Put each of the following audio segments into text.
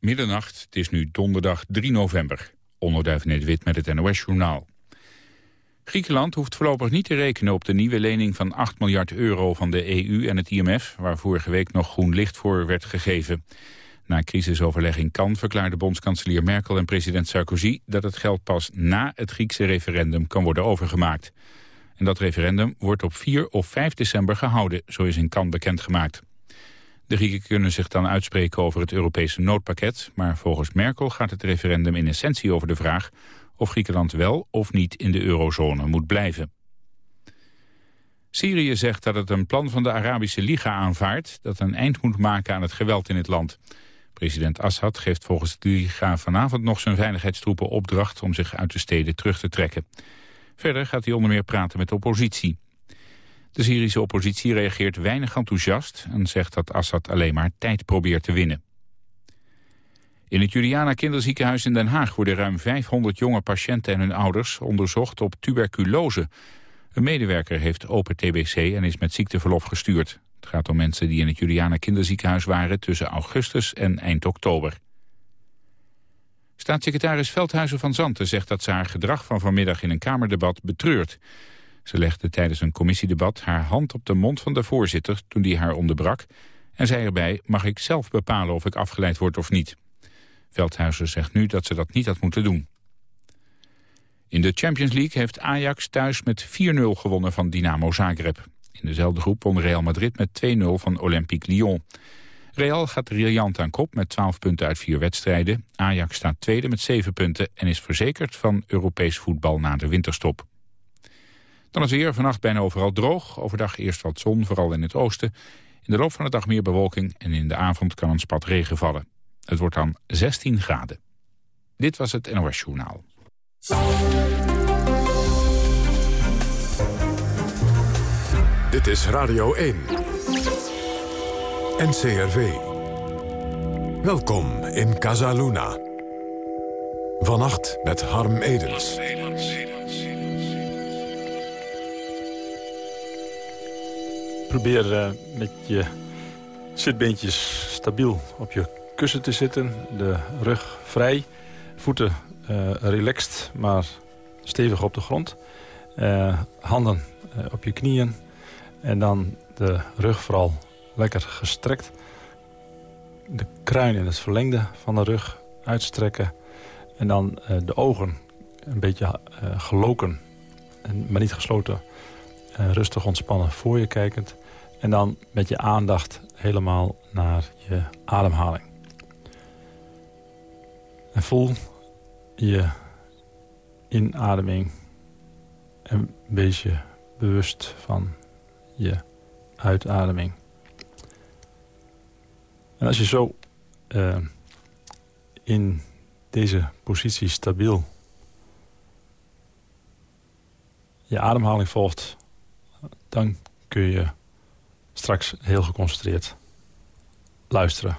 Middernacht, het is nu donderdag 3 november. Onderduif Wit met het NOS-journaal. Griekenland hoeft voorlopig niet te rekenen op de nieuwe lening van 8 miljard euro van de EU en het IMF, waar vorige week nog groen licht voor werd gegeven. Na crisisoverleg in Cannes verklaarde bondskanselier Merkel en president Sarkozy dat het geld pas na het Griekse referendum kan worden overgemaakt. En dat referendum wordt op 4 of 5 december gehouden, zo is in Cannes bekendgemaakt. De Grieken kunnen zich dan uitspreken over het Europese noodpakket... maar volgens Merkel gaat het referendum in essentie over de vraag... of Griekenland wel of niet in de eurozone moet blijven. Syrië zegt dat het een plan van de Arabische Liga aanvaardt... dat een eind moet maken aan het geweld in het land. President Assad geeft volgens de Liga vanavond nog zijn veiligheidstroepen opdracht... om zich uit de steden terug te trekken. Verder gaat hij onder meer praten met de oppositie. De Syrische oppositie reageert weinig enthousiast... en zegt dat Assad alleen maar tijd probeert te winnen. In het Juliana kinderziekenhuis in Den Haag worden ruim 500 jonge patiënten en hun ouders onderzocht op tuberculose. Een medewerker heeft open TBC en is met ziekteverlof gestuurd. Het gaat om mensen die in het Juliana kinderziekenhuis waren tussen augustus en eind oktober. Staatssecretaris Veldhuizen van Zanten zegt dat ze haar gedrag van vanmiddag in een Kamerdebat betreurt. Ze legde tijdens een commissiedebat haar hand op de mond van de voorzitter toen die haar onderbrak en zei erbij mag ik zelf bepalen of ik afgeleid word of niet. Veldhuizen zegt nu dat ze dat niet had moeten doen. In de Champions League heeft Ajax thuis met 4-0 gewonnen van Dynamo Zagreb. In dezelfde groep won Real Madrid met 2-0 van Olympique Lyon. Real gaat riant aan kop met 12 punten uit vier wedstrijden. Ajax staat tweede met 7 punten en is verzekerd van Europees voetbal na de winterstop. Dan is weer vannacht bijna overal droog. Overdag eerst wat zon, vooral in het oosten. In de loop van de dag meer bewolking en in de avond kan een spat regen vallen. Het wordt dan 16 graden. Dit was het NOS Journaal. Dit is Radio 1. NCRV. Welkom in Casaluna. Vannacht met Harm Edens. Probeer uh, met je zitbeentjes stabiel op je kussen te zitten. De rug vrij. Voeten uh, relaxed, maar stevig op de grond. Uh, handen op je knieën. En dan de rug vooral lekker gestrekt. De kruin in het verlengde van de rug uitstrekken. En dan de ogen een beetje geloken, maar niet gesloten rustig ontspannen voor je kijkend. En dan met je aandacht helemaal naar je ademhaling. En voel je inademing en wees je bewust van je uitademing. En als je zo uh, in deze positie stabiel je ademhaling volgt dan kun je straks heel geconcentreerd luisteren.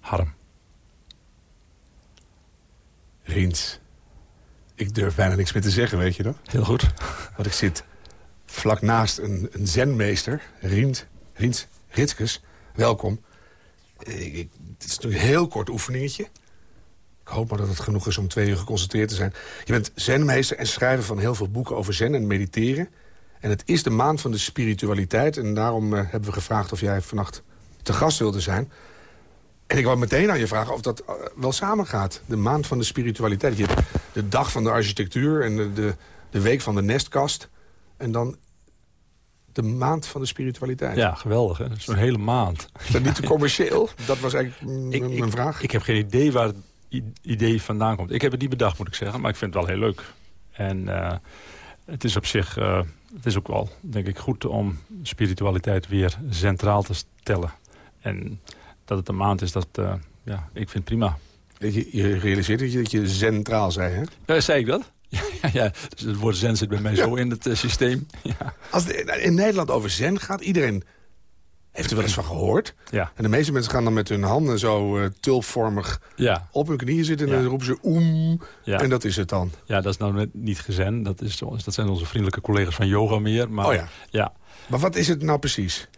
Harm. Rins. Ik durf bijna niks meer te zeggen, weet je nog? Heel goed. Want ik zit vlak naast een, een zenmeester, Rins, Rins Ritskes. Welkom. Ik, het is een heel kort oefeningetje hoop maar dat het genoeg is om twee uur geconcentreerd te zijn. Je bent zenmeester en schrijver van heel veel boeken over zen en mediteren. En het is de maand van de spiritualiteit. En daarom uh, hebben we gevraagd of jij vannacht te gast wilde zijn. En ik wou meteen aan je vragen of dat uh, wel samengaat. De maand van de spiritualiteit. Je hebt de dag van de architectuur en de, de, de week van de nestkast. En dan de maand van de spiritualiteit. Ja, geweldig. Zo'n hele maand. Is dat niet te commercieel? Dat was eigenlijk ik, mijn vraag. Ik heb geen idee waar het idee vandaan komt. Ik heb het niet bedacht, moet ik zeggen, maar ik vind het wel heel leuk. En uh, het is op zich, uh, het is ook wel, denk ik, goed om spiritualiteit weer centraal te stellen. En dat het een maand is, dat, uh, ja, ik vind prima. Je, je realiseert dat je, dat je centraal zei, hè? Ja, zei ik dat? Ja, ja, dus het woord zen zit bij mij zo in het systeem. Ja. Als het in Nederland over zen gaat, iedereen heeft er wel eens van gehoord. Ja. En de meeste mensen gaan dan met hun handen zo uh, tulpvormig ja. op hun knieën zitten. En dan roepen ze oem. En dat is het dan. Ja, dat is nou net niet gezen. Dat, is, dat zijn onze vriendelijke collega's van yoga meer. Maar, oh ja. ja. Maar wat is het nou precies?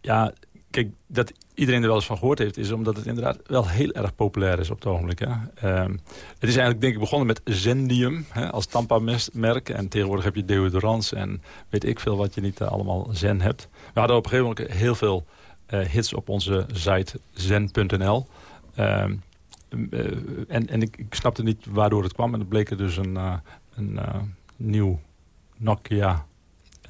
Ja, kijk, dat iedereen er wel eens van gehoord heeft... is omdat het inderdaad wel heel erg populair is op het ogenblik. Hè. Ehm, het is eigenlijk denk ik begonnen met Zendium hè, als Tampa-merk. En tegenwoordig heb je deodorants en weet ik veel wat je niet eh, allemaal Zen hebt. We hadden op een gegeven moment heel veel uh, hits op onze site zen.nl. Ehm, en en ik, ik, snapte niet waardoor het kwam. En het bleek er dus een, een nieuw Nokia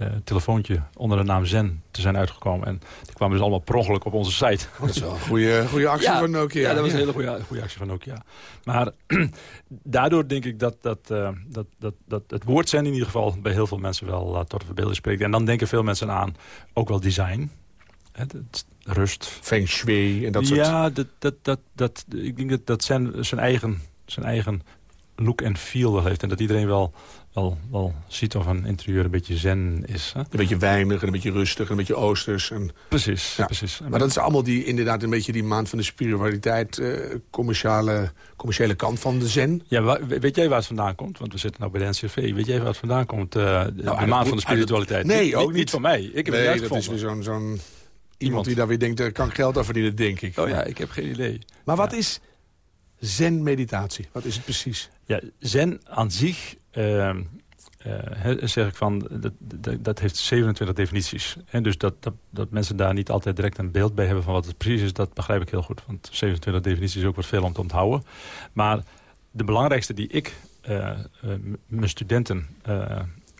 uh, telefoontje onder de naam Zen te zijn uitgekomen. En die kwamen dus allemaal per ongeluk op onze site. Dat is wel een goede, goede actie van Nokia. Ja, dat was een hele goede, goede actie van Nokia. Maar daardoor denk ik dat, dat, uh, dat, dat, dat het woord Zen in ieder geval... bij heel veel mensen wel uh, tot de verbeelding spreekt. En dan denken veel mensen aan ook wel design. rust. Feng shui en dat soort... Ja, dat, dat, dat, dat, ik denk dat, dat Zen zijn eigen, zijn eigen look en feel wel heeft. En dat iedereen wel wel, wel ziet of een interieur een beetje zen is. Hè? Een beetje weinig en een beetje rustig en een beetje oosters. En... Precies, precies. Maar dat is allemaal die, inderdaad een beetje die maand van de spiritualiteit... Uh, commerciële, commerciële kant van de zen. Ja, weet jij waar het vandaan komt? Want we zitten nou bij de NCV. Weet jij waar het vandaan komt, uh, de, nou, de maand van de spiritualiteit? Nee, ook niet. niet van mij. Ik heb nee, het dat is weer zo'n... zo'n iemand die daar weer denkt, daar kan geld aan verdienen, denk ik. Oh ja, ik heb geen idee. Maar wat is zen-meditatie? Wat is het precies? Ja, zen aan zich... Uh, uh, zeg ik van, dat, dat, dat, heeft 27 definities. En dus dat, dat, dat, mensen daar niet altijd direct een beeld bij hebben van wat het precies is, dat begrijp ik heel goed. Want 27 definities is ook wat veel om te onthouden. Maar de belangrijkste die ik uh, uh, mijn studenten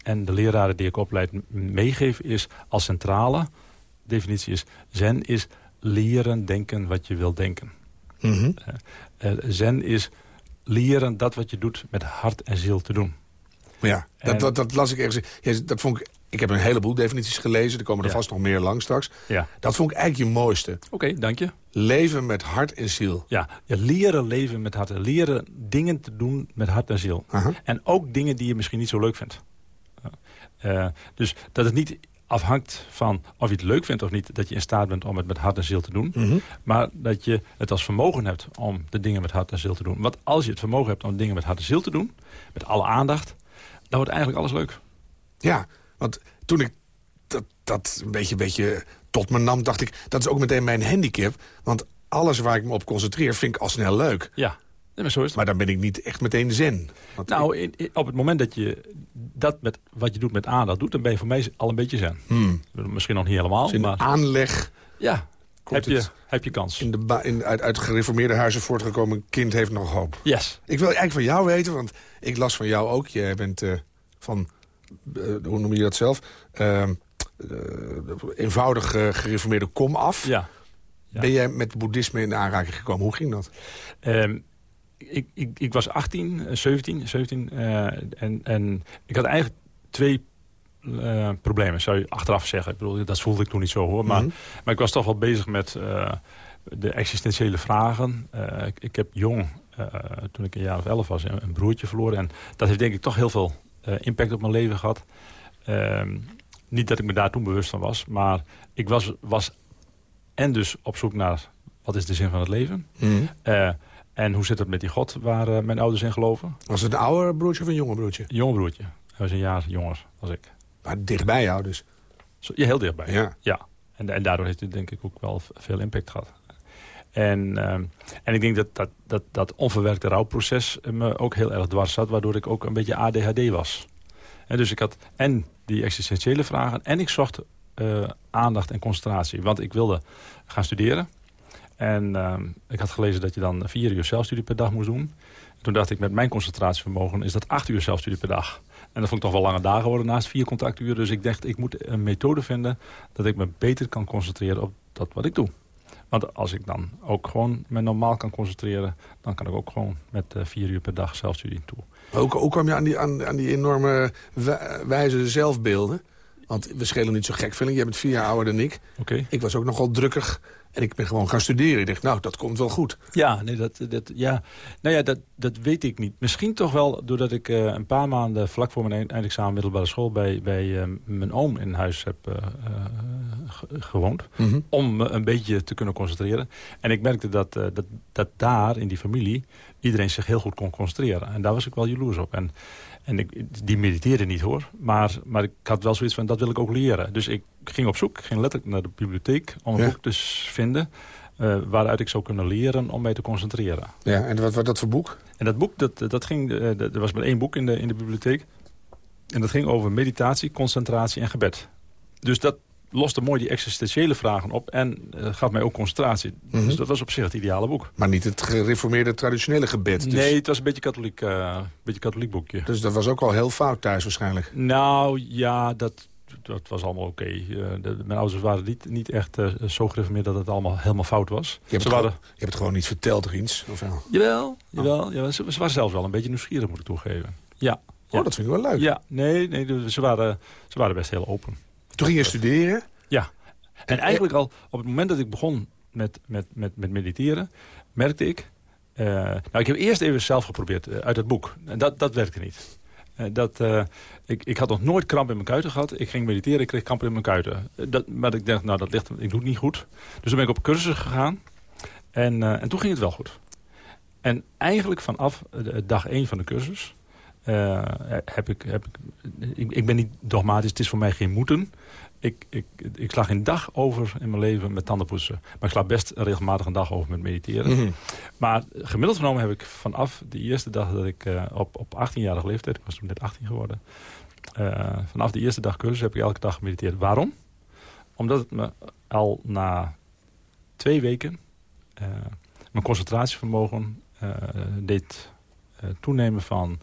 en de leraren die ik opleid meegeef is als centrale definitie is zen is leren denken wat je wil denken. Mm zen is leren dat wat je doet met hart en ziel te doen. Ja, dat, dat, dat, las ik ergens. Ja, dat vond ik, ik heb een heleboel definities gelezen. Er komen er vast nog meer lang straks. Ja. Dat vond ik eigenlijk je mooiste. Oké, dank je. Leven met hart en ziel. Ja, ja, leren leven met hart. Leren dingen te doen met hart en ziel. En ook dingen die je misschien niet zo leuk vindt. Uh, dus dat het niet afhangt van of je het leuk vindt of niet... dat je in staat bent om het met hart en ziel te doen. Mhm. Maar dat je het als vermogen hebt om de dingen met hart en ziel te doen. Want als je het vermogen hebt om dingen met hart en ziel te doen... met alle aandacht, dan wordt eigenlijk alles leuk. Ja, want toen ik dat, dat een beetje, beetje tot me nam, dacht ik... dat is ook meteen mijn handicap. Want alles waar ik me op concentreer, vind ik al snel leuk. Ja, maar zo is het. Maar dan ben ik niet echt meteen zen. nou, op het moment dat je dat met wat je doet met aandacht doet... dan ben je voor mij al een beetje zen. Hmm. Misschien nog niet helemaal, dus maar... aanleg... Ja, heb je, heb je kans. In de in, uit, uit gereformeerde huizen voortgekomen kind heeft nog hoop. Yes. Ik wil eigenlijk van jou weten, want ik las van jou ook. Jij bent uh, van, uh, hoe noem je dat zelf? Uh, eenvoudig gereformeerde kom af. Ja. ja. Ben jij met boeddhisme in aanraking gekomen? Hoe ging dat? Um, ik, ik, ik, was 18, 17, 17 en, en ik had eigenlijk twee uh, problemen, zou je achteraf zeggen. Ik bedoel, dat voelde ik toen niet zo hoor. Maar, mhm. maar ik was toch wel bezig met uh, de existentiële vragen. Uh, ik, ik, heb jong, toen ik een jaar of elf was, een, een, broertje verloren. En dat heeft denk ik toch heel veel impact op mijn leven gehad. Ehm, niet dat ik me daar toen bewust van was. Maar ik was, was en dus op zoek naar wat is de zin van het leven. Mm en hoe zit het met die God waar mijn ouders in geloven? Was het een ouder broertje of een jonge broertje? Jonge broertje. Hij was een jaar jonger als ik. Maar dichtbij jou dus. Ja, heel dichtbij. Ja. ja. En, en daardoor heeft het denk ik ook wel veel impact gehad. En, uh, en ik denk dat dat, dat dat onverwerkte rouwproces me ook heel erg dwars zat... waardoor ik ook een beetje ADHD was. En dus ik had en die existentiële vragen... en ik zocht uh, aandacht en concentratie. Want ik wilde gaan studeren. En uh, ik had gelezen dat je dan vier uur zelfstudie per dag moest doen. Toen dacht ik, met mijn concentratievermogen is dat acht uur zelfstudie per dag. En dat vond ik toch wel lange dagen worden naast vier contacturen. Dus ik dacht, ik moet een methode vinden dat ik me beter kan concentreren op dat wat ik doe. Want als ik dan ook gewoon me normaal kan concentreren... dan kan ik ook gewoon met uh, vier uur per dag zelfstudie toe. Hoe, hoe kwam je aan die, aan, aan die enorme wijze zelfbeelden? Want we schelen niet zo gek veel. Jij bent vier jaar ouder dan ik. Okay. Ik was ook nogal drukkig en ik ben gewoon gaan studeren. Ik dacht, nou, dat komt wel goed. Ja, nee, dat, dat, ja. Nou ja, dat, dat weet ik niet. Misschien toch wel doordat ik uh, een paar maanden vlak voor mijn eindexamen middelbare school... bij, bij uh, mijn oom in huis heb uh, gewoond. Mm -hmm. Om me een beetje te kunnen concentreren. En ik merkte dat, dat, dat daar in die familie iedereen zich heel goed kon concentreren. En daar was ik wel jaloers op. En, en ik, die mediteerde niet hoor. Maar, maar ik had wel zoiets van, dat wil ik ook leren. Dus ik ging op zoek, ging letterlijk naar de bibliotheek... om een Ja. boek te vinden eh, waaruit ik zou kunnen leren om mij te concentreren. Ja, en wat was dat voor boek? En dat boek, dat, dat ging, eh, dat- er was maar één boek in de, in de bibliotheek. En dat ging over meditatie, concentratie en gebed. Dus dat loste mooi die existentiële vragen op en eh, gaf mij ook concentratie. Mhm. Dus dat was op zich het ideale boek. Maar niet het gereformeerde traditionele gebed. Dus, Nee, het was een beetje katholiek, eh beetje katholiek boekje. dus dat was ook al heel fout thuis waarschijnlijk. Nou ja, dat, dat was allemaal oké. Eh, mijn ouders waren niet, niet echt zo gereformeerd dat het allemaal helemaal fout was. Je hebt, Ze het, waren, gewoon, je hebt het gewoon niet verteld, Riens. Of wel? jawel, jawel, jawel ze, ze waren zelfs wel een beetje nieuwsgierig, moet ik toegeven. Ja, Oh, dat vind ik wel leuk. ja nee, nee ze, waren, ze waren best heel open. Toen ging je studeren. Ja. En eigenlijk al op het moment dat ik begon met, met, met, met mediteren, merkte ik... eh, nou, ik heb eerst even zelf geprobeerd eh, uit het boek. En dat, dat werkte niet. Eh, dat, eh, ik, ik had nog nooit kramp in mijn kuiten gehad. Ik ging mediteren, ik kreeg kramp in mijn kuiten. Eh, dat, maar ik dacht, nou, dat ligt, ik doe het niet goed. Dus toen ben ik op cursus gegaan. En, eh, en toen ging het wel goed. En eigenlijk vanaf dag één van de cursus... eh, heb ik, heb ik, ik, ik ben niet dogmatisch, het is voor mij geen moeten. Ik, ik, ik sla geen dag over in mijn leven met tandenpoetsen. Maar ik sla best regelmatig een dag over met mediteren. Mhm. Maar gemiddeld genomen heb ik vanaf de eerste dag dat ik eh, op, op 18-jarige leeftijd... ik was toen net 18 geworden... eh, vanaf de eerste dag cursus heb ik elke dag gemediteerd. Waarom? Omdat het me al na twee weken... eh, mijn concentratievermogen eh, deed eh, toenemen van...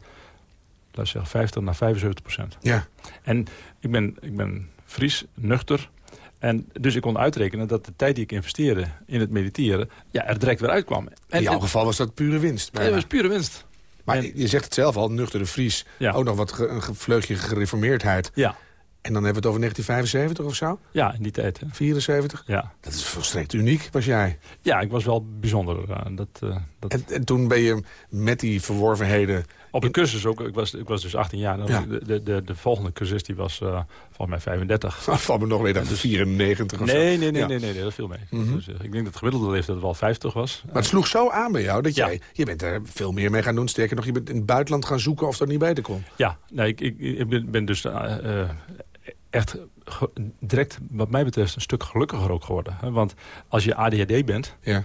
we zeggen 50 naar 75 procent. Ja. En ik ben, ik ben Fries, nuchter. En dus ik kon uitrekenen dat de tijd die ik investeerde in het mediteren... Ja, er direct weer uitkwam. En, In jouw en- geval was dat pure winst. ja, dat was pure winst. Maar en- je zegt het zelf al, nuchtere Fries. Ja. Ook nog wat ge- een vleugje gereformeerdheid. Ja, En dan hebben we het over 1975 of zo? ja in die tijd. Hè. 74? Ja. Dat is volstrekt uniek, was jij. ja, ik was wel bijzonder. eh, dat, eh, dat... En, en toen ben je met die verworvenheden... Op een cursus ook. Ik was, ik was dus 18 jaar. Ja. De, de, de, de volgende cursus die was eh volgens mij 35. Van me nog weer naar 94 of zo. Nee, nee, nee, Ja. nee, nee, nee, dat viel mee. Mhm. dus, eh, ik denk dat de gemiddelde leeftijd wel 50 was. Maar het sloeg zo aan bij jou dat jij... Je bent er veel meer mee gaan doen. Sterker nog, je bent in het buitenland gaan zoeken of dat niet beter kon. Ja, nee, ik, ik, ik ben, ben dus eh, echt direct, wat mij betreft, een stuk gelukkiger ook geworden. Want als je ADHD bent, Ja.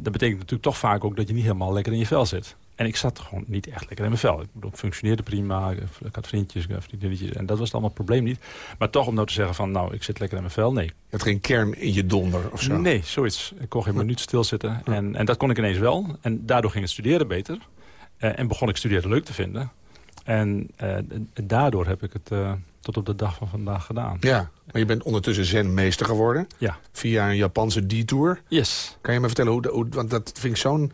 dat betekent natuurlijk toch vaak ook dat je niet helemaal lekker in je vel zit. En ik zat gewoon niet echt lekker in mijn vel. Ik bedoel, ik functioneerde prima, ik had vriendjes, vriendinnetjes. En dat was allemaal het probleem niet. Maar toch om nou te zeggen van, nou, ik zit lekker in mijn vel, nee. Je had geen kern in je donder of zo. Nee, zoiets. Ik kon geen minuut stilzitten. En, en dat kon ik ineens wel. En daardoor ging het studeren beter. Eh, en begon ik studeren leuk te vinden. En eh, daardoor heb ik het eh, tot op de dag van vandaag gedaan. Ja, maar je bent ondertussen zenmeester geworden. Ja. Via een Japanse detour. Yes. Kan je me vertellen hoe... hoe want dat vind ik zo'n...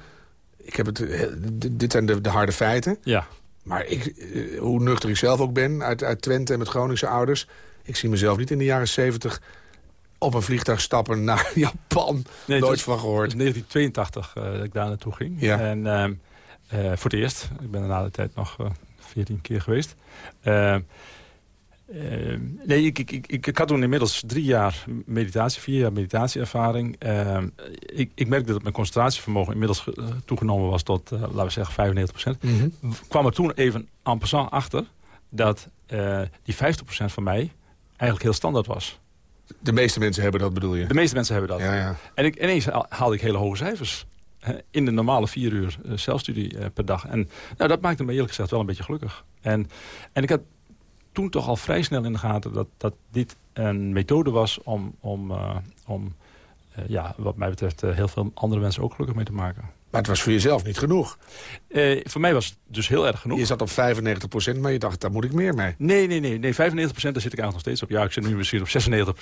Ik heb het, eh, dit zijn de, de harde feiten. Ja. Maar ik, eh, hoe nuchter ik zelf ook ben, uit, uit Twente en met Groningse ouders... ik zie mezelf niet in de jaren zeventig op een vliegtuig stappen naar Japan. Nee, Nooit was- van gehoord. was 1982 eh, dat ik daar naartoe ging. Ja. En ehm, eh, voor het eerst. Ik ben er na de tijd nog eh, 14 keer geweest. Ehm, nee, ik, ik, ik, ik, had toen inmiddels drie jaar meditatie, vier jaar meditatieervaring. Ehm, ik, ik merkte dat mijn concentratievermogen inmiddels eh, toegenomen was tot, eh, laten we zeggen, 95 Mhm. kwam er toen even en passant achter dat eh, die 50% van mij eigenlijk heel standaard was. De meeste mensen hebben dat, bedoel je? De meeste mensen hebben dat. Ja, ja. En ik, ineens haal- haalde ik hele hoge cijfers. In de normale vier uur eh, zelfstudie eh, per dag. En nou, dat maakte me eerlijk gezegd wel een beetje gelukkig. En, en ik had toen toch al vrij snel in de gaten dat, dat dit een methode was om, om, eh, om eh, ja, wat mij betreft eh, heel veel andere mensen ook gelukkig mee te maken. Maar het was voor jezelf niet genoeg. Voor mij was het dus heel erg genoeg. Je zat op 95% maar je dacht, daar moet ik meer mee. Nee, nee, nee, nee. 95% daar zit ik eigenlijk nog steeds op. Ja, ik zit nu misschien op 96%.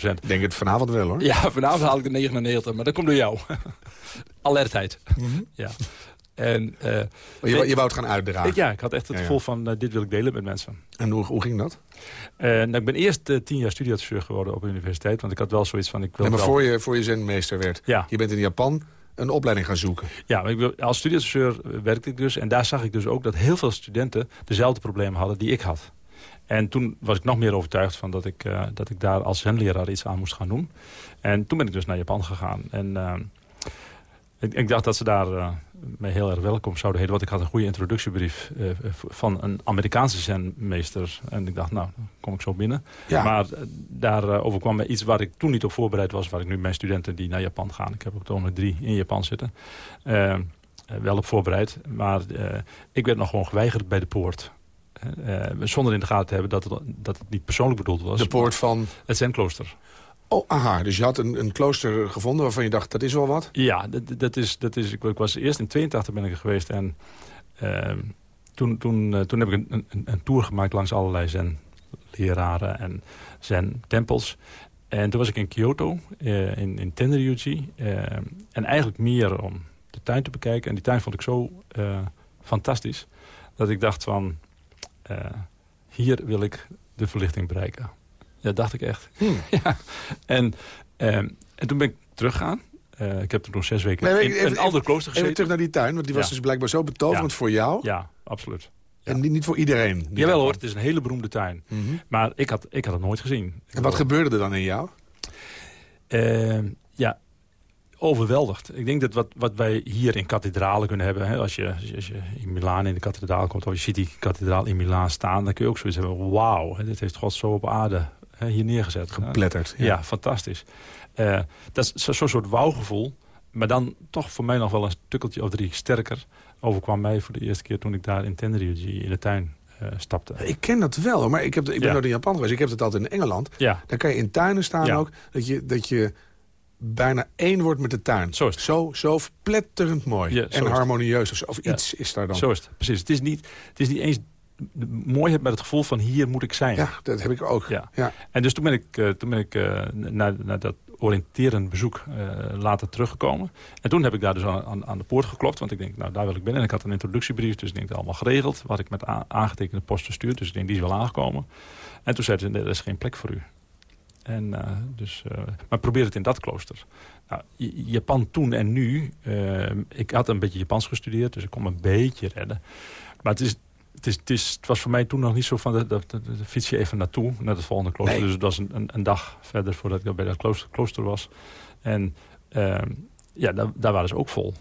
Ik denk het vanavond wel, hoor. Ja, vanavond haal ik de 99, maar dat komt door jou. Alertheid. Ja. En eh, Maar je, je wou het gaan uitdragen. ik, ja, ik had echt het Ja, ja. gevoel van, eh, dit wil ik delen met mensen. En hoe, hoe ging dat? Eh, nou, ik ben eerst tien jaar studieadviseur geworden op de universiteit. Want ik had wel zoiets van, ik wil Nee, maar wel... voor je, voor je zenmeester werd. Ja. Je bent in Japan een opleiding gaan zoeken. Ja, maar ik wil, als studieadviseur werkte ik dus. En daar zag ik dus ook dat heel veel studenten dezelfde problemen hadden die ik had. En toen was ik nog meer overtuigd van dat ik, dat ik daar als zenleraar iets aan moest gaan doen. En toen ben ik dus naar Japan gegaan. En, ik, ik, dacht dat ze daar mij heel erg welkom zouden heten. Want ik had een goede introductiebrief uh, van een Amerikaanse zenmeester. En ik dacht, nou, dan kom ik zo binnen. Ja. Maar uh, daar overkwam me iets waar ik toen niet op voorbereid was. Waar ik nu mijn studenten die naar Japan gaan. Ik heb ook nog drie in Japan zitten. wel op voorbereid. Maar ik werd nog gewoon geweigerd bij de poort. zonder in de gaten te hebben dat het, dat het niet persoonlijk bedoeld was. De poort van? Het zenklooster. Oh, aha. Dus je had een, een klooster gevonden waarvan je dacht, dat is wel wat? Ja, dat, dat is, dat is, ik, was eerst in 82 ben ik er geweest. En uh, toen, toen, uh, toen heb ik een, een, tour gemaakt langs allerlei zen-leraren en zen-tempels. En toen was ik in Kyoto, uh, in, in Tenryuji. en eigenlijk meer om de tuin te bekijken. En die tuin vond ik zo fantastisch, dat ik dacht van... hier wil ik de verlichting bereiken. Ja, dacht ik echt. Hmm. ja. en, ehm, en toen ben ik teruggegaan. Uh, ik heb er nog zes weken in een ander klooster gezeten. Even terug naar die tuin, want die was dus blijkbaar zo betoverend voor jou. Ja, absoluut. En niet, niet voor iedereen? Jawel hoor, het is een hele beroemde tuin. Mhm. Maar ik had, ik had het nooit gezien. En wat gebeurde er dan in jou? Uh, ja, overweldigd. Ik denk dat wat, wat wij hier in kathedralen kunnen hebben... Hè, als, je, als je in Milaan in de kathedraal komt... of je ziet die kathedraal in Milaan staan... dan kun je ook zoiets hebben, wauw, dit heeft God zo op aarde hier neergezet. Gepletterd. Ja, ja fantastisch. Uh, dat is zo'n soort wauwgevoel. Maar dan toch voor mij nog wel een stukkeltje of drie sterker. Overkwam mij voor de eerste keer toen ik daar in Tenerife in de tuin uh, stapte. Ik ken dat wel, maar ik, heb, ik ben ja. nooit in Japan geweest. Ik heb het altijd in Engeland. Ja. Dan kan je in tuinen staan ja. ook. Dat je, dat je bijna één wordt met de tuin. Zo, zo, zo verpletterend mooi. Ja, en harmonieus. Of, of iets is daar dan. Zo is het, precies. Het is niet, het is niet eens mooi hebt met het gevoel van hier moet ik zijn. Ja, dat heb ik ook. Ja. ja. En dus toen ben ik, uh, toen ben ik uh, naar, naar dat oriënterend bezoek uh, later teruggekomen. En toen heb ik daar dus aan, aan, de poort geklopt. Want ik denk, nou daar wil ik binnen. En ik had een introduciebrief, dus ik denk dat allemaal geregeld. Wat ik met aangetekende post verstuurd. Dus ik denk, die is wel aangekomen. En toen zeiden ze, er is geen plek voor u. En, dus, maar probeer het in dat klooster. Nou, Japan toen en nu. ik had een beetje Japans gestudeerd, dus ik kon me een beetje redden. Maar het is, het, is, het, is, het, was voor mij toen nog niet zo van, de, fiets je even naartoe, naar het volgende klooster. Dus het was een, een, een, dag verder voordat ik bij dat klooster, klooster was. En uh, ja, daar, daar, waren ze ook vol.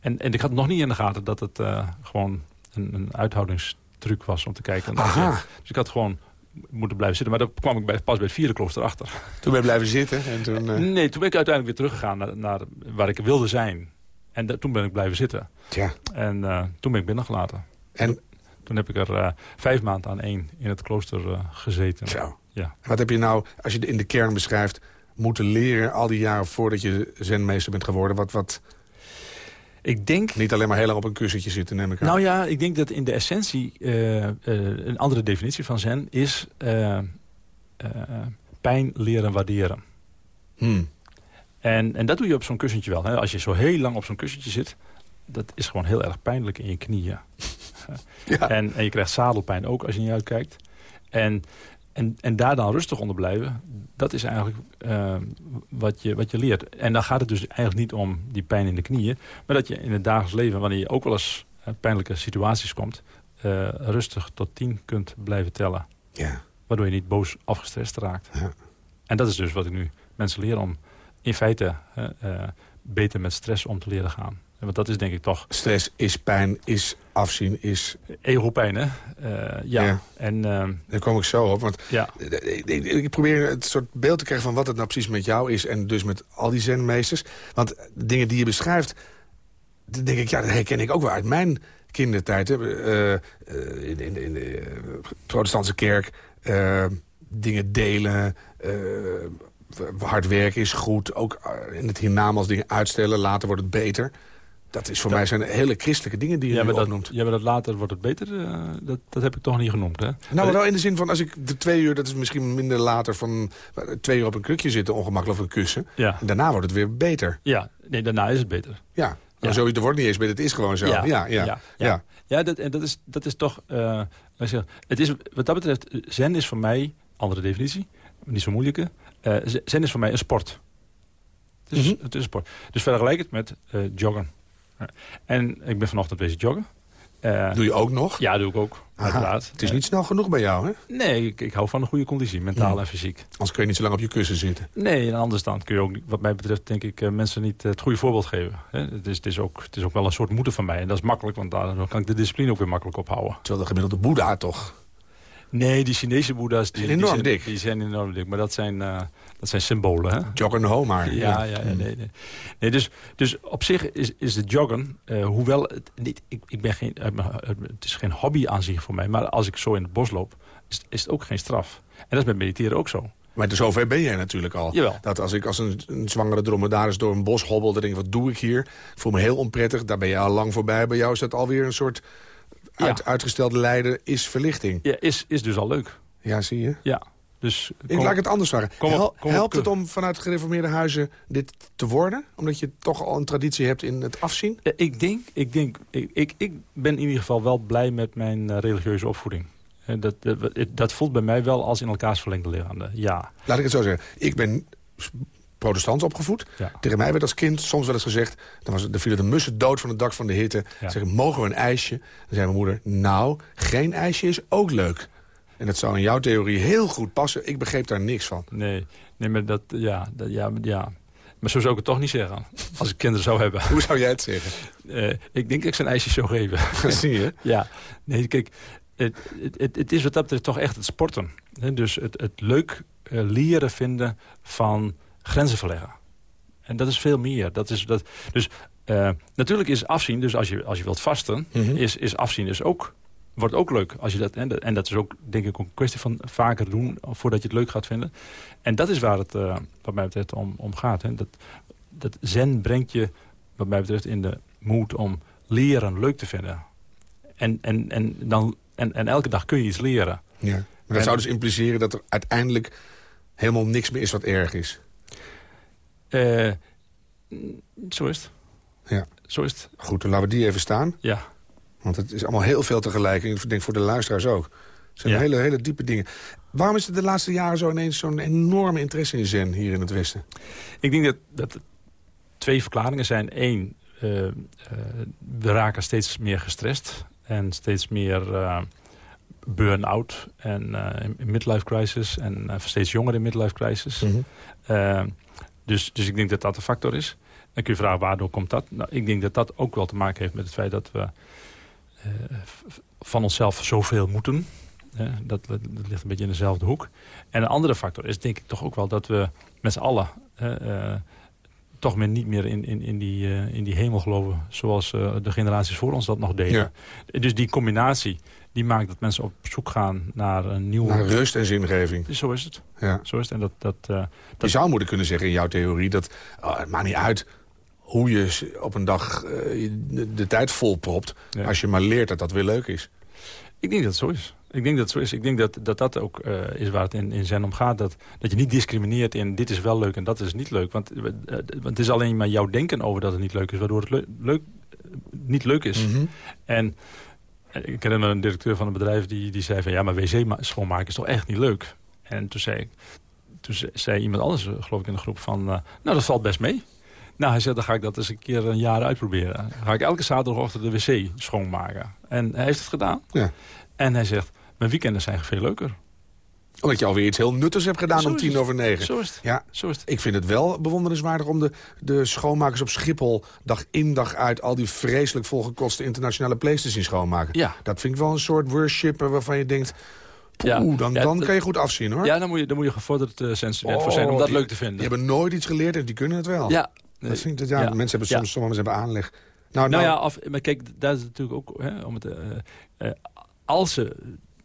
En, en ik had nog niet in de gaten dat het uh, gewoon een, een uithoudingstruc was om te kijken. Aha. Dus ik had gewoon moeten blijven zitten. Maar daar kwam ik bij, pas bij het vierde klooster achter. Toen ben je blijven zitten? En toen, uh... Nee, toen ben ik uiteindelijk weer teruggegaan naar, naar waar ik wilde zijn. En toen ben ik blijven zitten. Tja. En uh, toen ben ik binnengelaten. En toen heb ik er uh, vijf maanden aan één in het klooster uh, gezeten. Zo. Ja. Wat heb je nou, als je in de kern beschrijft... moeten leren al die jaren voordat je zenmeester bent geworden? Wat, wat... Ik denk... Niet alleen maar heel lang op een kussentje zitten, neem ik aan. Nou ja, ik denk dat in de essentie... Uh, een andere definitie van zen is... pijn leren waarderen. Hmm. En, en dat doe je op zo'n kussentje wel. Hè? Als je zo heel lang op zo'n kussentje zit... dat is gewoon heel erg pijnlijk in je knieën. Ja. En, en je krijgt zadelpijn ook als je niet uitkijkt. En, en, en daar dan rustig onder blijven, dat is eigenlijk uh, wat, je, wat je leert. En dan gaat het dus eigenlijk niet om die pijn in de knieën... maar dat je in het dagelijks leven, wanneer je ook wel eens uh, pijnlijke situaties komt... Uh, rustig tot tien kunt blijven tellen. Ja. Waardoor je niet boos afgestrest raakt. Ja. En dat is dus wat ik nu mensen leer om in feite beter met stress om te leren gaan. Want dat is denk ik toch... Stress is pijn, is afzien, is... Ego-pijn, hè? Uh, ja. ja. En, uh, Daar kom ik zo op. Want ja. ik, ik, ik, probeer het soort beeld te krijgen van wat het nou precies met jou is... en dus met al die zenmeesters. Want de dingen die je beschrijft... denk ik, ja, dat herken ik ook wel uit mijn kindertijd. Hè. Uh, in, in, in, de protestantse kerk. dingen delen hard werken is goed. Ook in het hiernamaals dingen uitstellen. Later wordt het beter. Dat is voor mij zijn hele christelijke dingen die je ja, nu opnoemt. Ja, maar dat later wordt het beter, uh, dat, dat heb ik toch niet genoemd. Hè? Nou, wel in de zin van, als ik de twee uur, dat is misschien minder later... van twee uur op een krukje zitten, ongemakkelijk of een kussen. Ja. En daarna wordt het weer beter. Ja, nee, daarna is het beter. Ja, nou, ja. er wordt niet eens beter, het is gewoon zo. Ja, ja, ja. ja, ja. ja. dat, en dat, is, dat is toch... Uh, het is, wat dat betreft, zen is voor mij, andere definitie, niet zo moeilijke... Uh, zen is voor mij een sport. Het is, het is een sport. Dus vergelijk het met joggen. En ik ben vanochtend bezig joggen. Eh, Doe je ook nog? Ja, doe ik ook. Aha, Uiteraard. Het is niet snel genoeg bij jou, hè? Nee, ik, ik hou van een goede conditie, mentaal en fysiek. Anders kun je niet zo lang op je kussen zitten. Nee, en anders dan kun je ook, wat mij betreft, denk ik, eh, mensen niet eh, het goede voorbeeld geven. Het, is, het, is ook, het is ook wel een soort moeten van mij. En dat is makkelijk, want daar kan ik de discipline ook weer makkelijk ophouden. Terwijl de gemiddelde boeddha toch... Nee, die Chinese boeddha's... Die, Zijn enorm die dik. Die zijn enorm dik, maar dat zijn, eh, dat zijn symbolen, hè? Joggen ho maar. Ja, ja, ja, nee, nee. nee dus, dus op zich is, is de joggen, eh, hoewel het niet, ik, ik ben geen, het is geen hobby aan zich voor mij, maar als ik zo in het bos loop, is, is het ook geen straf. En dat is met mediteren ook zo. Maar dus zover ben jij natuurlijk al. Jawel. Dat als ik als een, een zwangere dromedaris door een bos hobbel... dan denk ik, wat doe ik hier? Ik voel me heel onprettig. Daar ben je al lang voorbij. Bij jou is dat alweer een soort uit, uitgestelde lijden is verlichting. Ja, is, is dus al leuk. Ja, zie je? Ja. Dus Ik laat het anders vragen. kom op- Hel- kom op helpt het om vanuit gereformeerde huizen dit te worden? Omdat je toch al een traditie hebt in het afzien? Ik denk, ik, denk ik, ik, ik ben in ieder geval wel blij met mijn eh, religieuze opvoeding. Eh, Dat, dat, dat voelt bij mij wel als in elkaars verlengde liggende. Ja. Laat ik het zo zeggen. Ik ben protestants opgevoed. Ja. Tegen mij werd als kind soms wel eens gezegd... dan, was, dan vielen de mussen dood van het dak van de hitte. Ja. Zeggen, mogen we een ijsje? Dan zei mijn moeder, nou, geen ijsje is ook leuk. En dat zou in jouw theorie heel goed passen. Ik begreep daar niks van. Nee, nee maar dat, ja, dat, ja, ja. Maar zo zou ik het toch niet zeggen. Als ik kinderen zou hebben. Hoe zou jij het zeggen? Eh, ik denk dat ik ze een ijsje zou geven. Zie je? ja, nee, kijk, het, het, het, is wat dat betreft toch echt het sporten. Dus het, het leuk eh, leren vinden van grenzen verleggen. En dat is veel meer. Dat is, dat, dus eh, natuurlijk is afzien, dus als je, als je wilt vasten, Mhm. is, is afzien dus ook, wordt ook leuk. Als je dat, en, dat- en dat is ook, denk ik, een kwestie van vaker doen voordat je het leuk gaat vinden. En dat is waar het, eh, wat mij betreft, om, om gaat. Hè? Dat, dat zen brengt je, wat mij betreft, in de moed om leren leuk te vinden. En, en, en, dan, en, en elke dag kun je iets leren. Ja. Maar dat En- zou dus impliceren dat er uiteindelijk helemaal niks meer is wat erg is. Eh, mm, zo is het. Ja. Zo is het, Goed, dan laten we die even staan. ja. Want het is allemaal heel veel tegelijk. En ik denk voor de luisteraars ook. Het zijn Ja. hele, hele diepe dingen. Waarom is er de laatste jaren zo ineens zo'n enorme interesse in zen hier in het Westen? Ik denk dat, dat er twee verklaringen zijn. Eén, eh, we raken steeds meer gestrest. En steeds meer eh, burn-out en in midlife crisis. En steeds jonger in midlife crisis. Eh, dus, dus ik denk dat dat een factor is. Dan kun je vragen, waardoor komt dat? Nou, ik denk dat dat ook wel te maken heeft met het feit dat we eh, van onszelf zoveel moeten. Dat ligt een beetje in dezelfde hoek. En een andere factor is denk ik toch ook wel dat we met z'n allen... eh, eh, toch meer niet meer in, in, in, die, eh, in die hemel geloven... zoals eh, de generaties voor ons dat nog deden. Dus die combinatie die maakt dat mensen op zoek gaan naar een nieuwe... Naar rust en zingeving. Zo is het. Ja. Zo is het. En dat, dat, eh, Je dat, zou moeten kunnen zeggen in jouw theorie... dat het maakt niet uit hoe je op een dag de, de tijd volpropt... Ja. als je maar leert dat dat weer leuk is. Ik denk dat het zo is. Ik denk dat zo is. Ik denk dat dat, dat ook eh, is waar het in, in Zen om gaat. Dat, dat je niet discrimineert in dit is wel leuk en dat is niet leuk. Want, eh, want het is alleen maar jouw denken over dat het niet leuk is... waardoor het leu- leuk, niet leuk is. Mhm. En eh, ik herinner een directeur van een bedrijf die, die zei van... ja, maar wc ma- schoonmaken is toch echt niet leuk? En toen zei, toen ze- zei iemand anders, eh, geloof ik in de groep, van... eh, nou, dat valt best mee. Nou, hij zei, dan ga ik dat eens een keer een jaar uitproberen. Dan ga ik elke zaterdagochtend de wc schoonmaken. En hij heeft het gedaan. Ja. En hij zegt, mijn weekenden zijn veel leuker. Omdat je alweer iets heel nuttigs hebt gedaan om tien over negen. Zo is het. Ja, Zo is het. ik vind het wel bewonderenswaardig om de, de schoonmakers op Schiphol... dag in dag uit al die vreselijk volgekoste internationale places te zien schoonmaken. Ja. Dat vind ik wel een soort worship waarvan je denkt... Poeh, Ja. dan, Ja, dan dat- kan je goed afzien, hoor. Ja, dan moet je, dan moet je gevorderd uh, voor Oh, zijn om dat die- leuk te Die vinden. hebben nooit iets geleerd en die kunnen het wel. Ja. Dat vind ik, dat, ja, Ja. Mensen hebben soms, sommige mensen hebben aanleg. Nou, Nou nou, ja, af, maar kijk, daar is natuurlijk ook... Hè, om het, eh, eh, als ze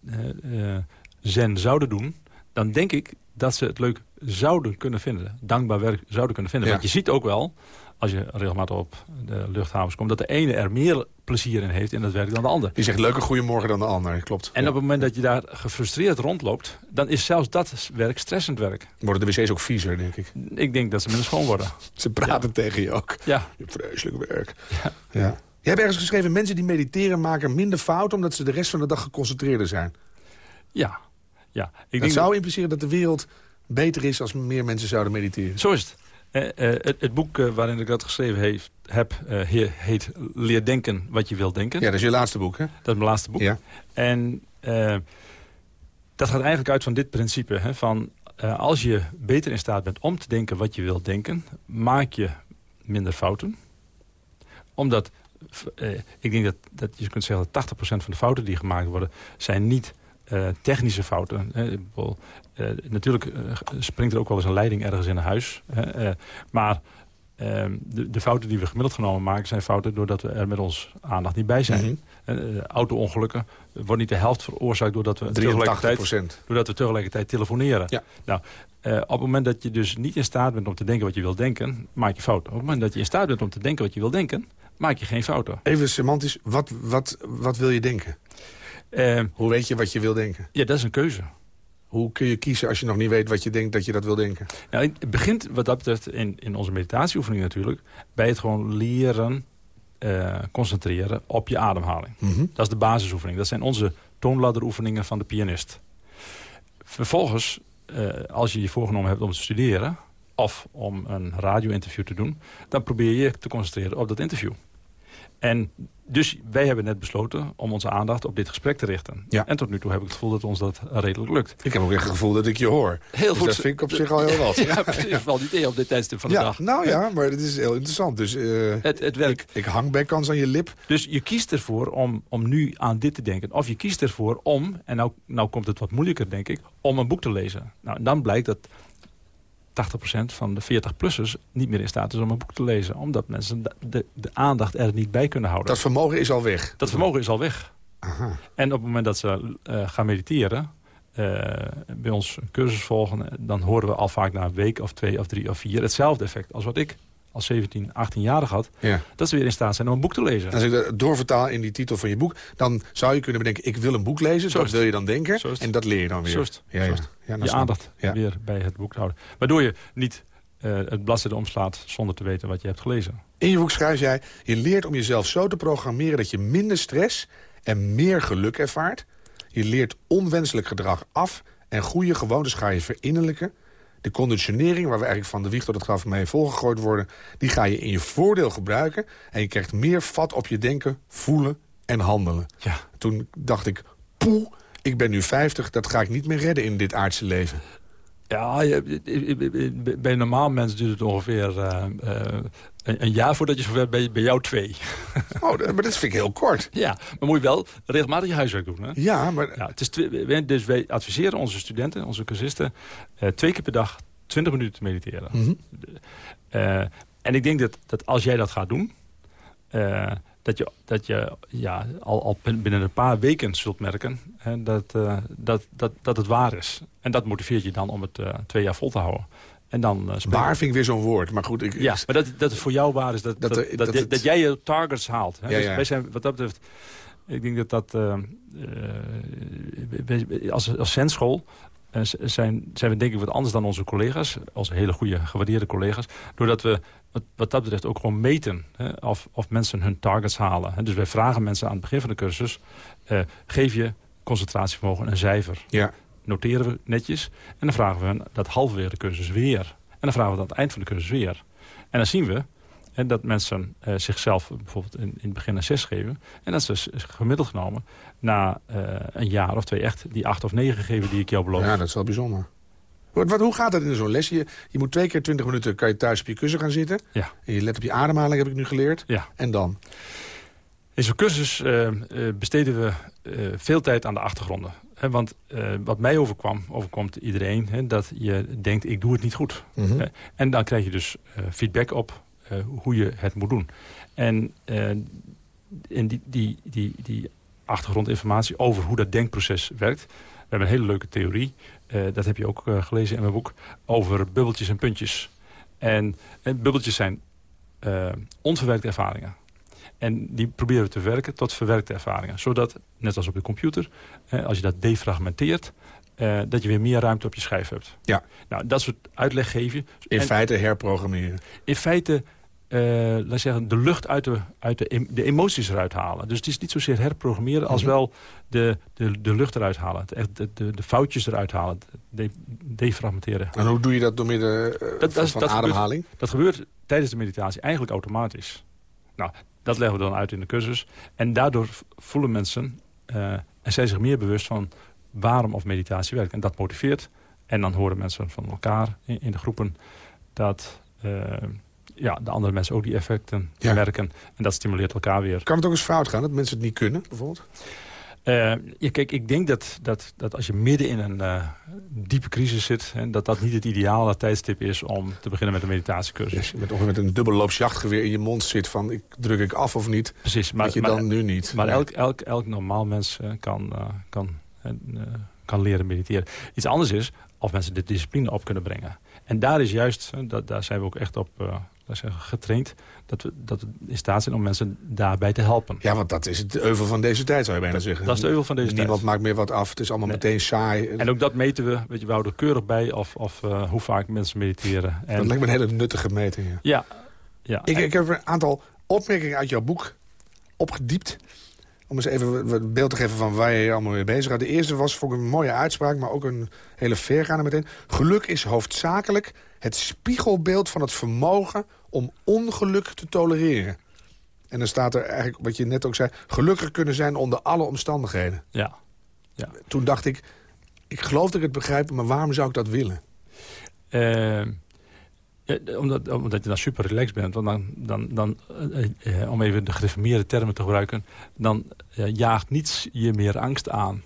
eh, eh, zen zouden doen... dan denk ik dat ze het leuk zouden kunnen vinden. Dankbaar werk zouden kunnen vinden. Ja. Want je ziet ook wel, als je regelmatig op de luchthavens komt... dat de ene er meer plezier in heeft in dat werk dan de ander. die zegt leuker goedemorgen dan de ander, klopt. En op het moment dat je daar gefrustreerd rondloopt... dan is zelfs dat werk stressend werk. Worden de wc's ook viezer, denk ik. Ik denk dat ze minder schoon worden. Ze praten tegen je ook. Ja, Vreselijk werk. Ja. Je hebt ergens geschreven, mensen die mediteren maken minder fout... omdat ze de rest van de dag geconcentreerder zijn. ja. ja. Ik Dat zou impliceren dat de wereld beter is als meer mensen zouden mediteren. Zo is het. het, het, boek waarin ik dat geschreven heeft, heb heet Leer denken wat je wilt denken. Ja, dat is je laatste boek, hè? Dat is mijn laatste boek. Ja. En dat gaat eigenlijk uit van dit principe. Hè, van als je beter in staat bent om te denken wat je wilt denken... maak je minder fouten. Omdat uh, ik denk dat, dat je kunt zeggen dat 80% van de fouten die gemaakt worden... zijn niet uh, technische fouten. Uh, natuurlijk springt er ook wel eens een leiding ergens in een huis. maar ehm, de, de, fouten die we gemiddeld genomen maken... zijn fouten doordat we er met ons aandacht niet bij zijn. Mm Auto-ongelukken wordt niet de helft veroorzaakt... doordat we, tegelijkertijd, doordat we tegelijkertijd telefoneren. Ja. Nou, op het moment dat je dus niet in staat bent om te denken wat je wil denken... maak je fouten. Op het moment dat je in staat bent om te denken wat je wil denken maak je geen foto. Even semantisch, wat, wat, wat wil je denken? Uh, Hoe weet je wat je wil denken? Ja, dat is een keuze. Hoe kun je kiezen als je nog niet weet wat je denkt dat je dat wil denken? Nou, het begint wat dat betreft in, in onze meditatieoefening natuurlijk... bij het gewoon leren uh, concentreren op je ademhaling. Mhm. Dat is de basisoefening. Dat zijn onze toonladderoefeningen van de pianist. Vervolgens, uh, als je je voorgenomen hebt om te studeren... of om een radio-interview te doen... dan probeer je te concentreren op dat interview. En dus wij hebben net besloten om onze aandacht op dit gesprek te richten. Ja. En tot nu toe heb ik het gevoel dat ons dat redelijk lukt. Ik heb ook echt het gevoel dat ik je hoor. Heel dus goed. dat vind ik op zich al heel wat. ja, precies. Valt niet op dit tijdstip van de ja, dag. Nou ja, maar het is heel interessant. Dus uh, het, het werkt. Ik, ik, hang bij kans aan je lip. Dus je kiest ervoor om, om nu aan dit te denken. Of je kiest ervoor om, en nou, nou komt het wat moeilijker denk ik... om een boek te lezen. Nou, dan blijkt dat 80% van de 40-plussers niet meer in staat is om een boek te lezen. Omdat mensen de, de, aandacht er niet bij kunnen houden. Dat vermogen is al weg? Dat vermogen is al weg. Aha. En op het moment dat ze uh, gaan mediteren... Uh, bij ons een cursus volgen... dan horen we al vaak na een week of twee of drie of vier... hetzelfde effect als wat ik als 17, 18-jarige had... Ja. dat ze weer in staat zijn om een boek te lezen. Als ik dat doorvertaal in die titel van je boek... dan zou je kunnen bedenken, ik wil een boek lezen. Zo wil je dan denken. En dat leer je dan weer. Zo ja, ja. ja je aandacht weer bij het boek te houden. Waardoor je niet uh, het bladzijde omslaat zonder te weten wat je hebt gelezen. In je boek schrijf jij... je leert om jezelf zo te programmeren dat je minder stress en meer geluk ervaart. Je leert onwenselijk gedrag af en goede gewoontes ga je verinnerlijken de conditionering, waar we eigenlijk van de wieg tot het graf mee volgegooid worden... die ga je in je voordeel gebruiken. En je krijgt meer vat op je denken, voelen en handelen. Ja. Toen dacht ik, poeh, ik ben nu 50, dat ga ik niet meer redden in dit aardse leven. Ja, bij een normaal mens duurt het ongeveer uh, een, een, jaar voordat je zover bent. Bij jou twee. Oh, maar dat vind ik heel kort. Ja, maar moet je wel regelmatig je huiswerk doen. Hè? Ja, maar... Ja, het is dus wij adviseren onze studenten, onze cursisten... Uh, twee keer per dag 20 minuten te mediteren. Mm en ik denk dat, dat als jij dat gaat doen dat je, dat je ja, al, al binnen een paar weken zult merken hè, dat, dat, dat, dat het waar is. En dat motiveert je dan om het twee jaar vol te houden. En dan, uh, waar vind ik weer zo'n woord. Maar goed, ik, ja, maar dat, dat het voor jou waar is. Dat, dat, dat, dat jij je targets haalt. Hè? Ja, dus ja. wij zijn wat dat betreft... Ik denk dat dat... als, als zendschool zijn, zijn we denk ik wat anders dan onze collega's. Onze hele goede, gewaardeerde collega's. Doordat we wat, wat dat betreft ook gewoon meten. Hè, of, of mensen hun targets halen. Hè. Dus wij vragen mensen aan het begin van de cursus... Geef je concentratievermogen een cijfer. Ja. Noteren we netjes. En dan vragen we hen dat halverwege de cursus weer. En dan vragen we dat aan het eind van de cursus weer. En dan zien we en dat mensen uh, zichzelf bijvoorbeeld in, in het begin een 6 geven. En dat ze gemiddeld genomen na uh, een jaar of twee echt die acht of negen geven die ik jou beloof. Ja, dat is wel bijzonder. Wat, wat, hoe gaat dat in zo'n les? Je, je moet twee keer twintig minuten kan je thuis op je kussen gaan zitten. Ja. En je let op je ademhaling, heb ik nu geleerd. Ja. En dan? In zo'n cursus uh, besteden we veel tijd aan de achtergronden. Want wat mij overkwam, overkomt iedereen... dat je denkt, ik doe het niet goed. Mm en dan krijg je dus feedback op hoe je het moet doen. En, en die, die, die, die achtergrondinformatie over hoe dat denkproces werkt. We hebben een hele leuke theorie, uh, dat heb je ook uh, gelezen in mijn boek, over bubbeltjes en puntjes. En, en bubbeltjes zijn uh, onverwerkte ervaringen. En die proberen we te verwerken tot verwerkte ervaringen. Zodat, net als op de computer, als je dat defragmenteert... dat je weer meer ruimte op je schijf hebt. Ja. Nou, dat soort uitleg geef je. In feite herprogrammeren. In feite uh, laat zeggen, de lucht uit, de, uit de, de, emoties eruit halen. Dus het is niet zozeer herprogrammeren als mhm. wel de, de, de lucht eruit halen. De, de, de foutjes eruit halen. De, defragmenteren. En hoe doe je dat door middel uh, dat, dat, van ademhaling? dat gebeurt tijdens de meditatie eigenlijk automatisch. Nou, dat leggen we dan uit in de cursus. En daardoor voelen mensen uh, en zijn zich meer bewust van waarom of meditatie werkt. En dat motiveert. En dan horen mensen van elkaar in, in de groepen dat ja, de andere mensen ook die effecten merken. En dat stimuleert elkaar weer. Kan het ook eens fout gaan dat mensen het niet kunnen, bijvoorbeeld? Uh, ja, kijk, ik denk dat, dat, dat als je midden in een uh, diepe crisis zit... Hè, dat dat niet het ideale tijdstip is om te beginnen met een meditatiecursus. je met, of met een dubbelloops jachtgeweer in je mond zit van... ik druk ik af of niet, Precies, maar, dat je dan nu niet. Maar elk, elk, elk normaal mens uh, kan, kan, kan leren mediteren. Iets anders is of mensen de discipline op kunnen brengen. En daar is juist, dat, daar zijn we ook echt op zeggen, getraind... Dat we, dat we in staat zijn om mensen daarbij te helpen. Ja, want dat is het euvel van deze tijd, zou je bijna zeggen. Dat is de euvel van deze Niemand tijd. Niemand maakt meer wat af, het is allemaal meteen saai. En ook dat meten we, weet je, we houden keurig bij... of, of uh, hoe vaak mensen mediteren. En... Dat lijkt me een hele nuttige meting. Ja, ja. ja. Ik, ik heb een aantal opmerkingen uit jouw boek opgediept om eens even een beeld te geven van waar je je allemaal mee bezig gaat. De eerste was, vond ik een mooie uitspraak, maar ook een hele vergaande meteen. Geluk is hoofdzakelijk het spiegelbeeld van het vermogen om ongeluk te tolereren. En dan staat er eigenlijk, wat je net ook zei... gelukkig kunnen zijn onder alle omstandigheden. Ja. ja. Toen dacht ik, ik geloof dat ik het begrijp... maar waarom zou ik dat willen? Uh, omdat, omdat je dan super relaxed bent. Want dan, dan, dan uh, uh, om even de gereformeerde termen te gebruiken... dan jaagt niets je meer angst aan.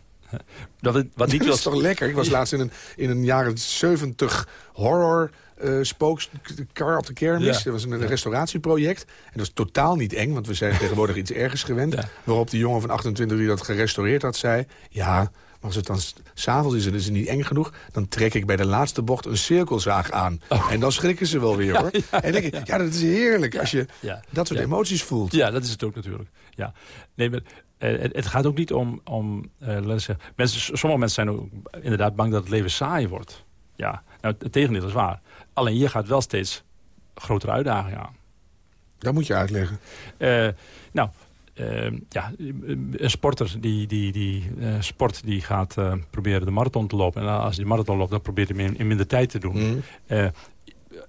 Dat, wat niet dat is toch lekker? Ik was laatst in een, in een jaren 70 horror uh, spookskar op de kermis. Dat was een restauratieproject. En dat was totaal niet eng, want we zijn tegenwoordig iets ergens gewend. Waarop die jongen van 28 die dat gerestaureerd had, zei... ja, maar als het dan s'avonds is en is het niet eng genoeg... dan trek ik bij de laatste bocht een cirkelzaag aan. Oh. En dan schrikken ze wel weer, hoor. en denk ik, ja, dat is heerlijk als je dat soort emoties voelt. Ja, dat is het ook natuurlijk. Ja. Nee, maar uh, het, gaat ook niet om... om uh, zeggen, mensen, sommige mensen zijn ook inderdaad bang dat het leven saai wordt. Ja, nou, het tegendeel is waar. Alleen je gaat wel steeds grotere uitdagingen aan. Dat moet je uitleggen. Uh, nou, uh, ja, een sporter die, die, die uh, sport die gaat proberen de marathon te lopen. En als de marathon loopt, dan probeert hij in, in minder tijd te doen. Mm.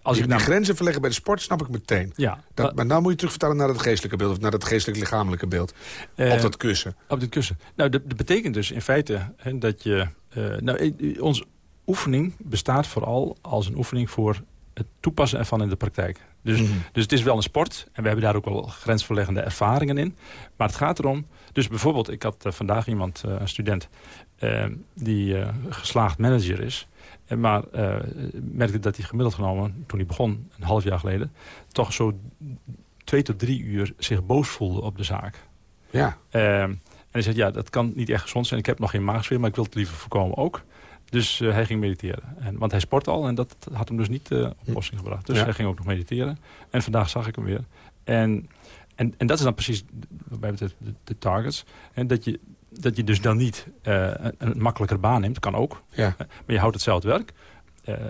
als ik nou... grenzen verleggen bij de sport, snap ik meteen. Ja, dat, maar nou moet je terugvertalen naar het geestelijke beeld... of naar het geestelijk-lichamelijke beeld. op dat kussen. Op dat kussen. Nou, dat, dat betekent dus in feite hè, dat je... nou, ons, oefening bestaat vooral als een oefening voor het toepassen ervan in de praktijk. Dus, mhm. dus het is wel een sport en we hebben daar ook wel grensverleggende ervaringen in. Maar het gaat erom, dus bijvoorbeeld, ik had eh, vandaag iemand, uh, een student, uh, die geslaagd manager is. En maar merkte dat hij gemiddeld genomen, toen hij begon, een half jaar geleden, toch zo twee tot drie uur zich boos voelde op de zaak. Ja. en hij zegt, ja, dat kan niet echt gezond zijn. Ik heb nog geen maagsfeer, maar ik wil het liever voorkomen ook. Dus uh, hij ging mediteren. En, want hij sport al en dat had hem dus niet uh, oplossing gebracht. Dus hij ging ook nog mediteren. En vandaag zag ik hem weer. En, en, en dat is dan precies bij de, de, de targets. En dat, je, dat je dus dan niet uh, een, een makkelijker baan neemt. Kan ook. Ja. maar je houdt hetzelfde werk.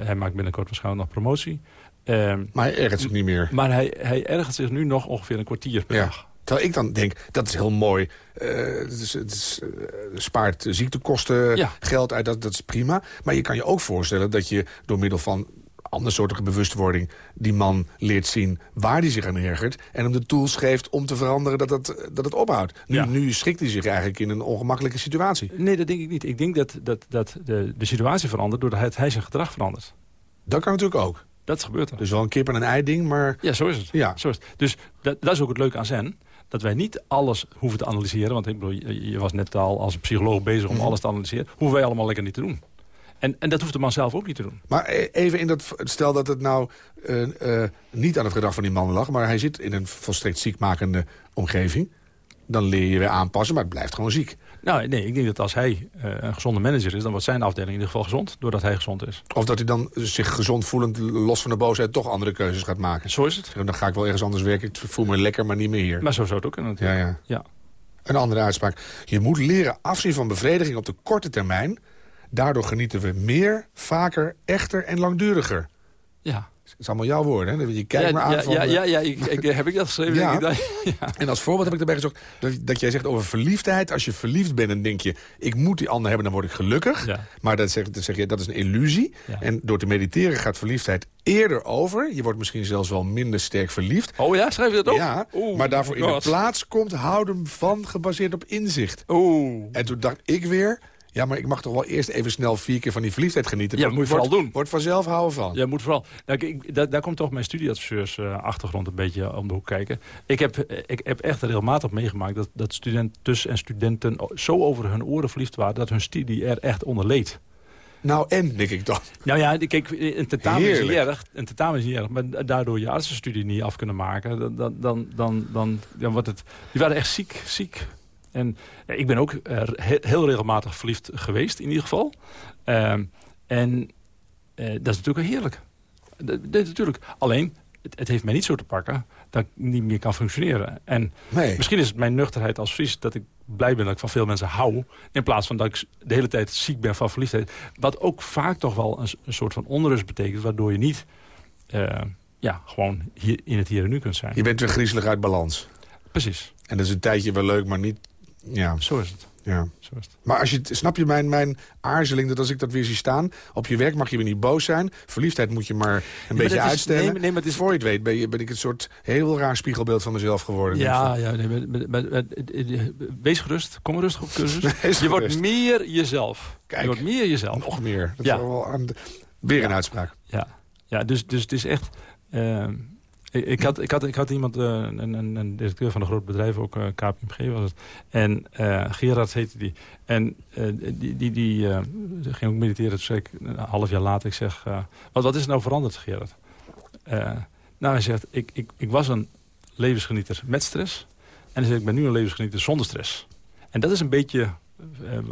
hij maakt binnenkort waarschijnlijk nog promotie. Ehm, maar hij ergert zich niet meer. Maar hij, hij ergert zich nu nog ongeveer een kwartier per dag. Terwijl ik dan denk, dat is heel mooi. Uh, het, is, het is, uh, spaart ziektekosten geld uit, dat, dat is prima. Maar je kan je ook voorstellen dat je door middel van andersoortige bewustwording... die man leert zien waar hij zich aan ergert... en hem de tools geeft om te veranderen dat het, dat het ophoudt. Nu, nu schikt hij zich eigenlijk in een ongemakkelijke situatie. Nee, dat denk ik niet. Ik denk dat, dat, dat de, de situatie verandert doordat hij zijn gedrag verandert. Dat kan natuurlijk ook. Dat gebeurt er. Dus wel een kip en een ei ding, maar... Ja, zo is het. Ja. Zo is het. Dus dat, dat is ook het leuke aan Zen dat wij niet alles hoeven te analyseren. Want ik bedoel, je was net al als psycholoog bezig om mhm. alles te analyseren. Hoeven wij allemaal lekker niet te doen. En, en dat hoeft de man zelf ook niet te doen. Maar e- even in dat, stel dat het nou uh, uh, niet aan het gedrag van die man lag... maar hij zit in een volstrekt ziekmakende omgeving dan leer je weer aanpassen, maar het blijft gewoon ziek. Nou, nee, ik denk dat als hij uh, een gezonde manager is... dan wordt zijn afdeling in ieder geval gezond, doordat hij gezond is. Of dat hij dan zich gezond voelend, los van de boosheid... toch andere keuzes gaat maken. Zo is het. Dan ga ik wel ergens anders werken. Ik voel me lekker, maar niet meer hier. Maar zo zou het ook kunnen natuurlijk. Ja, ja. ja. Een andere uitspraak. Je moet leren afzien van bevrediging op de korte termijn. Daardoor genieten we meer, vaker, echter en langduriger. Ja. Het is allemaal jouw woorden, hè? Je kijkt ja, me aan ja, van... ja, eh, ja, ja ik, ik, heb ik dat geschreven? Ja. Denk ik dan? ja. En als voorbeeld heb ik erbij gezocht dat, dat jij zegt over verliefdheid. Als je verliefd bent, dan denk je, ik moet die ander hebben, dan word ik gelukkig. Ja. Maar dat zeg, dat zeg je, dat is een illusie. Ja. En door te mediteren gaat verliefdheid eerder over. Je wordt misschien zelfs wel minder sterk verliefd. Oh ja, schrijf je dat op? Ja, Oeh, maar daarvoor in de plaats komt houden van gebaseerd op inzicht. Oeh. En toen dacht ik weer, ja, maar ik mag toch wel eerst even snel vier keer van die verliefdheid genieten. Ja, Dat moet je vooral doen. Wordt vanzelf houden van. Ja, moet vooral. Nou, ik- daar, daar komt toch mijn studieadviseurs eh, achtergrond een beetje om de hoek kijken. Ik heb, eh, ik heb echt regelmatig meegemaakt dat, dat studenten en studenten zo over hun oren verliefd waren... dat hun studie er echt onder leed. Nou, en, denk ik dan. Nou ja, kijk, een tentamen is niet erg. Een tentamen is niet erg. Maar daardoor je artsenstudie niet af kunnen maken, dan, dan, dan, dan, dan wordt het... Die waren echt ziek, ziek. En ja, ik ben ook eh, he- heel regelmatig verliefd geweest, in ieder geval. Ehm, en eh, dat is natuurlijk heerlijk. Dat, dat is natuurlijk. Alleen, het, het heeft mij niet zo te pakken dat ik niet meer kan functioneren. En Nee. Misschien is het mijn nuchterheid als Fries dat ik blij ben dat ik van veel mensen hou. In plaats van dat ik de hele tijd ziek ben van verliefdheid. Wat ook vaak toch wel een, soort van onrust betekent. Waardoor je niet eh, ja, gewoon hier, in het hier en nu kunt zijn. Je bent weer griezelig uit balans. Precies, En dat is een tijdje wel leuk, maar niet... Ja, zo is het. ja. Zo is het. Maar als je, snap je mijn, mijn aarzeling dat als ik dat weer zie staan... op je werk mag je weer niet boos zijn. Verliefdheid moet je maar een beetje dat is- uitstellen. nee, nee, maar het is- Voor je het weet ben, je, ben ik een soort heel raar spiegelbeeld van mezelf geworden. Ja, ja nee, maar- maar- maar- maar- eh, eh, wees gerust. Kom rustig op cursus. Je wordt meer jezelf. Kijk. Je wordt meer jezelf. Nog meer. Dat Ja. is wel aan de- weer een uitspraak. Ja, ja dus, dus het is echt... ehm, ik, had, ik, had, ik had iemand, eh, een, een, een directeur van een groot bedrijf, ook eh, KPMG was het. En eh Gerard heette die. En die, die, die ging ook mediteren. Zei ik een half jaar later, ik zeg... wat, wat is er nou veranderd, Gerard? Nou, hij zegt, ik, ik, ik was een levensgenieter met stress. En hij zegt, ik ben nu een levensgenieter zonder stress. En dat is een beetje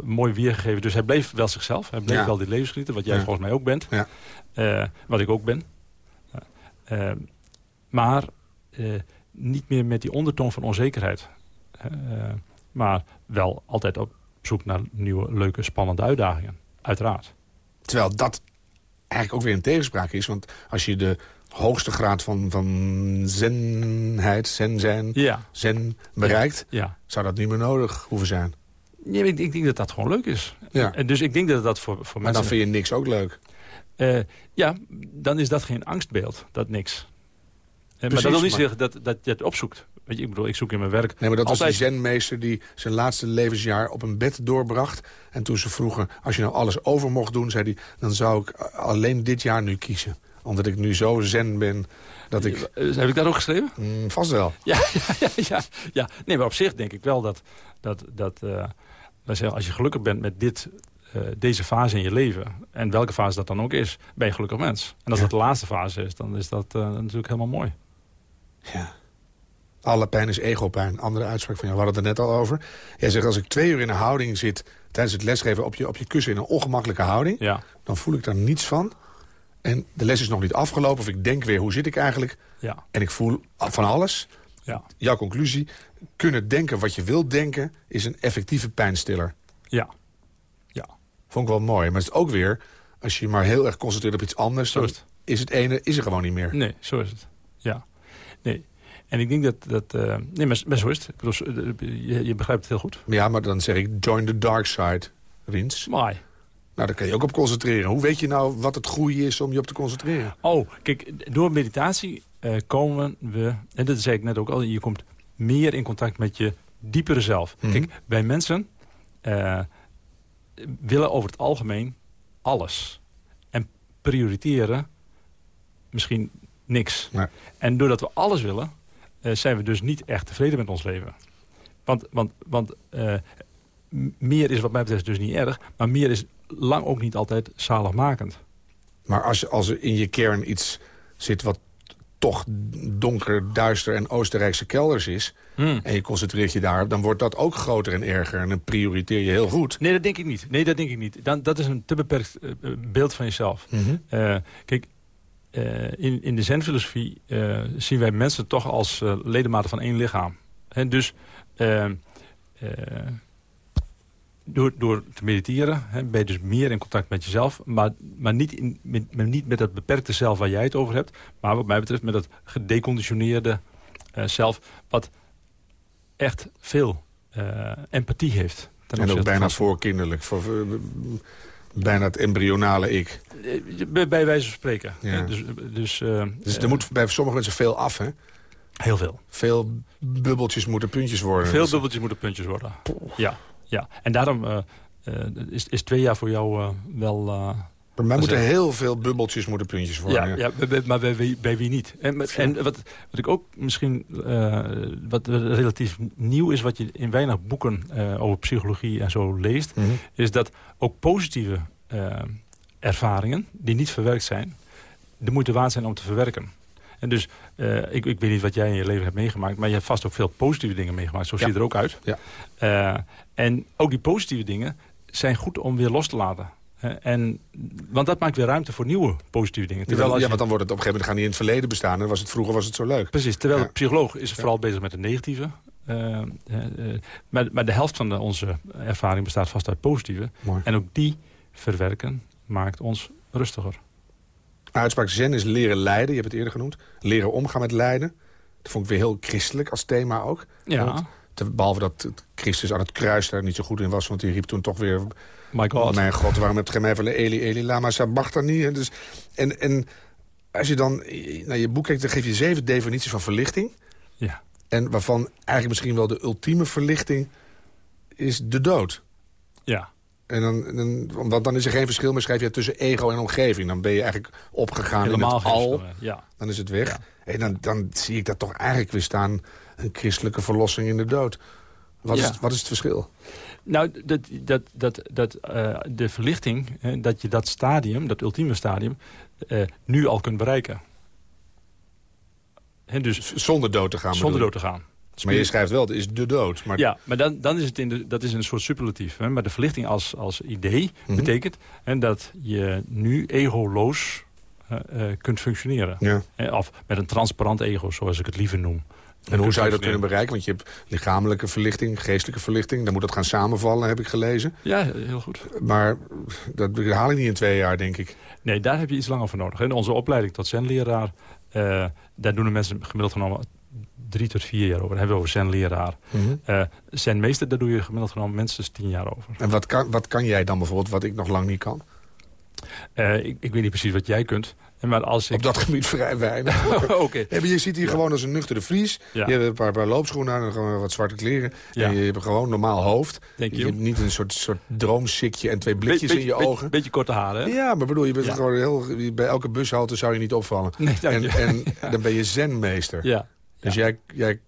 mooi weergegeven. Dus hij bleef wel zichzelf. Hij bleef Ja. wel die levensgenieter, wat jij Ja. volgens mij ook bent. Ja. Wat ik ook ben. Maar eh, niet meer met die ondertoon van onzekerheid. Eh, maar wel altijd op zoek naar nieuwe, leuke, spannende uitdagingen. Uiteraard. Terwijl dat eigenlijk ook weer een tegenspraak is. Want als je de hoogste graad van, van zenheid, zen zijn, Ja, zen bereikt... ja. zou dat niet meer nodig hoeven zijn. ja ik, ik denk dat dat gewoon leuk is. Ja. En dus ik denk dat dat voor, voor Maar dan mensen... vind je niks ook leuk. Eh, ja, dan is dat geen angstbeeld. Dat niks. Eh, maar dat wil niet zeggen dat, dat je het opzoekt. Weet je, ik bedoel, ik zoek in mijn werk Nee, maar dat was die zenmeester die zijn laatste levensjaar op een bed doorbracht. En toen ze vroegen, als je nou alles over mocht doen, zei hij... dan zou ik alleen dit jaar nu kiezen. Omdat ik nu zo zen ben dat ik... Eh, Heb ik dat ook geschreven? Mm, vast wel. Ja, ja, ja, ja, ja. Nee, maar op zich denk ik wel dat, dat, dat eh, wij zeggen, als je gelukkig bent met dit, eh, deze fase in je leven... en welke fase dat dan ook is, ben je een gelukkig mens. En als Ja. dat de laatste fase is, dan is dat eh, natuurlijk helemaal mooi. Ja. Alle pijn is egopijn. Andere uitspraak van jou, we hadden het er net al over. Jij zegt, als ik twee uur in een houding zit... tijdens het lesgeven op je, op je kussen in een ongemakkelijke houding... Ja, dan voel ik daar niets van. En de les is nog niet afgelopen. Of ik denk weer, hoe zit ik eigenlijk? ja, En ik voel van alles. ja, Jouw conclusie, kunnen denken wat je wilt denken... is een effectieve pijnstiller. ja. ja. Vond ik wel mooi. Maar het is ook weer, als je maar heel erg concentreert op iets anders... Zo is het. is het ene is er gewoon niet meer. Nee, zo is het. Ja, nee. En ik denk dat... dat eh, nee, maar, maar zo is het. Ik bedoel, eh, je, je begrijpt het heel goed. Ja, maar dan zeg ik, join the dark side, Rins. Mooi. Nou, daar kan je ook op concentreren. Hoe weet je nou wat het goede is om je op te concentreren? Oh, kijk, door meditatie eh, komen we... En dat zei ik net ook al. Je komt meer in contact met je diepere zelf. Mhm. Kijk, wij mensen willen over het algemeen alles. En prioriteren misschien niks. Nee. En doordat we alles willen, eh, zijn we dus niet echt tevreden met ons leven. Want, want, want eh, meer is wat mij betreft dus niet erg. Maar meer is lang ook niet altijd zaligmakend. Maar als, als er in je kern iets zit wat toch donker, duister en Oostenrijkse kelders is... Hmm. en je concentreert je daar, dan wordt dat ook groter en erger. En dan prioriteer je heel goed. Nee, dat denk ik niet. Nee, dat denk ik niet. Dan, dat is een te beperkt eh, beeld van jezelf. Eh, kijk, in, in de zenfilosofie eh, zien wij mensen toch als eh, ledematen van één lichaam. En dus, eh, eh, door, door te mediteren hè, ben je dus meer in contact met jezelf. Maar, maar, niet in, met, niet met dat beperkte zelf waar jij het over hebt. Maar wat mij betreft met dat gedeconditioneerde uh, zelf. Wat echt veel uh, empathie heeft. En ook bijna voorkinderlijk. Voor, bijna het embryonale ik. Bij, bij wijze van spreken. Ja. Dus, dus, uh, dus er moet bij sommige mensen veel af, hè? Heel veel. Veel bubbeltjes moeten puntjes worden. Veel bubbeltjes moeten puntjes worden. Ja, ja. En daarom uh, is, is twee jaar voor jou wel... Bij mij moeten heel veel bubbeltjes moeten puntjes worden. Ja, ja. maar bij, bij, bij, wie niet? En, en wat, wat ik ook misschien uh, wat relatief nieuw is... wat je in weinig boeken uh, over psychologie en zo leest... Mhm. is dat ook positieve uh, ervaringen die niet verwerkt zijn... de moeite waard zijn om te verwerken. En dus, ik, ik weet niet wat jij in je leven hebt meegemaakt... maar je hebt vast ook veel positieve dingen meegemaakt. Zo Ja. ziet het er ook uit. Ja. en ook die positieve dingen zijn goed om weer los te laten. Uh, en, want dat maakt weer ruimte voor nieuwe positieve dingen. Terwijl, ja, want dan wordt het op een gegeven moment gaan die in het verleden bestaan. En was het, vroeger was het zo leuk. Precies, terwijl Ja. de psycholoog is vooral bezig met de negatieve. Uh, uh, maar, maar de helft van de, onze ervaring bestaat vast uit positieve. Mooi. En ook die verwerken maakt ons rustiger. Uitspraak zen is leren lijden, je hebt het eerder genoemd. Leren omgaan met lijden. Dat vond ik weer heel christelijk als thema ook. Ja, Want, behalve dat het Christus aan het kruis daar niet zo goed in was. Want die riep toen toch weer... my god. Oh, mijn god, waarom heb je mij van Eli, Eli, lama sabachthani? Dus, en, en als je dan naar je boek kijkt, dan geef je zeven definities van verlichting. Ja. En waarvan eigenlijk misschien wel de ultieme verlichting is de dood. Ja. En dan, dan, want dan is er geen verschil meer, schrijf je, tussen ego en omgeving. Dan ben je eigenlijk opgegaan Helemaal in het al. Ja. Dan is het weg. Ja. En dan, dan zie ik dat toch eigenlijk weer staan... een christelijke verlossing in de dood. Wat, Ja. is, het, wat is het verschil? Nou, dat, dat, dat, dat, uh, de verlichting, hè, dat je dat stadium, dat ultieme stadium, uh, nu al kunt bereiken. Hè, dus Zonder dood te gaan. zonder bedoel dood te gaan. Maar je schrijft wel, het is de dood. Maar Ja, maar dan, dan is het in de, dat is een soort superlatief. Hè? Maar de verlichting als, als idee Mhm. betekent hè, dat je nu egoloos uh, kunt functioneren. Ja. Of met een transparant ego, zoals ik het liever noem. En hoe zou je dat kunnen bereiken? Want je hebt lichamelijke verlichting, geestelijke verlichting. Dan moet dat gaan samenvallen, heb ik gelezen. Ja, heel goed. Maar dat haal ik niet in twee jaar, denk ik. Nee, daar heb je iets langer voor nodig. In onze opleiding tot zenleraar, uh, daar doen de mensen gemiddeld genomen drie tot vier jaar over. Dan hebben we over zenleraar. Mhm. Uh, zenmeester, daar doe je gemiddeld genomen minstens tien jaar over. En wat kan, wat kan jij dan bijvoorbeeld, wat ik nog lang niet kan? Uh, ik, ik weet niet precies wat jij kunt. Maar als ik... Op dat gebied vrij weinig. Oké. okay. Ja, je ziet hier ja. gewoon als een nuchtere Fries. Ja. Je hebt een paar, paar loopschoenen aan en gewoon wat zwarte kleren. En je hebt gewoon een normaal hoofd. Denk je. je hebt niet een soort, soort droomsikje en twee blikjes Be in je ogen. Beetje korte haren? Ja, maar bedoel, je bent gewoon heel... Bij elke bushalte zou je niet opvallen. Nee, en, en dan ben je zenmeester. Ja. Dus jij, jij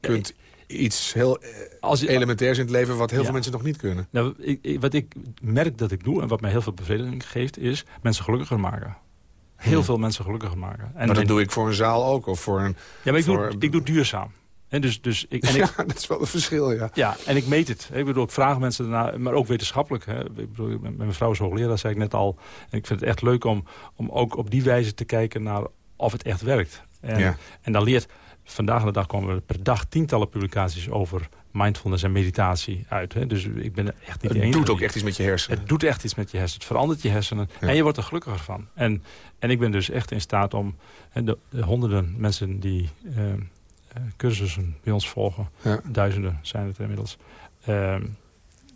kunt iets heel Als je, elementairs in het leven... wat heel veel mensen nog niet kunnen. Nou, ik, ik, wat ik merk dat ik doe en wat mij heel veel bevrediging geeft... is mensen gelukkiger maken. Heel Hmm. veel mensen gelukkiger maken. En maar dat doe ik voor een zaal ook. Of voor een... Ja, maar ik, doe, ik doe duurzaam. En dus, dus ik, en ik, Ja, dat is wel een verschil, ja. Ja, en ik meet het. Ik bedoel, ik vraag mensen daarna, maar ook wetenschappelijk. Hè. Ik bedoel, mijn vrouw is hoogleraar, zei ik net al. En ik vind het echt leuk om, om ook op die wijze te kijken naar of het echt werkt. En, Ja. en dan leert, vandaag de dag komen er per dag tientallen publicaties over mindfulness en meditatie uit. Hè. Dus ik ben echt niet Het enige doet ook echt iets met je hersenen. het doet echt iets met je hersenen. Het verandert je hersenen. Ja. En je wordt er gelukkiger van. En, en ik ben dus echt in staat om hè, de, de honderden mensen die eh, eh, cursussen bij ons volgen. Ja. Duizenden zijn het inmiddels. eh,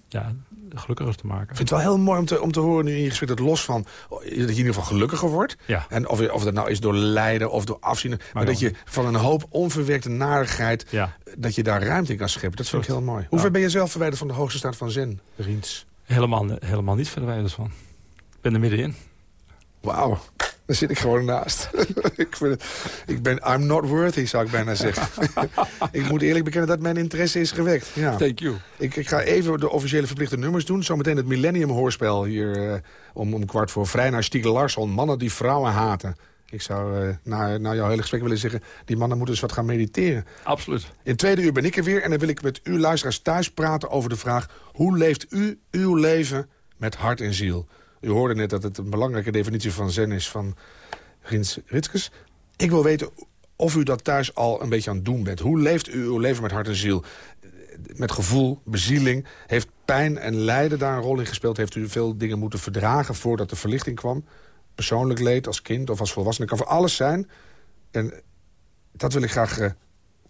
ja, gelukkiger te maken. Ik vind het wel heel mooi om te, om te horen nu in je gesprek... dat los van oh, dat je in ieder geval gelukkiger wordt... Ja. en of, of dat nou is door lijden of door afzien... maar, Maar dat je van een hoop onverwerkte narigheid... Ja, dat je daar ruimte in kan scheppen. Dat vind ik heel mooi. Hoe Ja. ver ben je zelf verwijderd van de hoogste staat van zen, Riens? helemaal, helemaal niet verwijderd van. Ik ben er middenin. Wauw, daar zit ik gewoon naast. ik, vind het, ik ben, I'm not worthy, zou ik bijna zeggen. ik moet eerlijk bekennen dat mijn interesse is gewekt. Ja. Thank you. Ik, ik ga even de officiële verplichte nummers doen. Zometeen het Millennium Hoorspel hier eh, om, om kwart voor. Vrij naar Stiegel Larsson. Mannen die vrouwen haten. Ik zou uh, na, na jouw hele gesprek willen zeggen... die mannen moeten eens wat gaan mediteren. Absoluut. In het tweede uur ben ik er weer en dan wil ik met u luisteraars thuis praten over de vraag... hoe leeft u uw leven met hart en ziel? U hoorde net dat het een belangrijke definitie van zen is van Rins Ritskes. Ik wil weten of u dat thuis al een beetje aan het doen bent. Hoe leeft u uw leven met hart en ziel? met gevoel, bezieling. Heeft pijn en lijden daar een rol in gespeeld? Heeft u veel dingen moeten verdragen voordat de verlichting kwam? Persoonlijk leed als kind of als volwassene. kan voor alles zijn. En dat wil ik graag uh,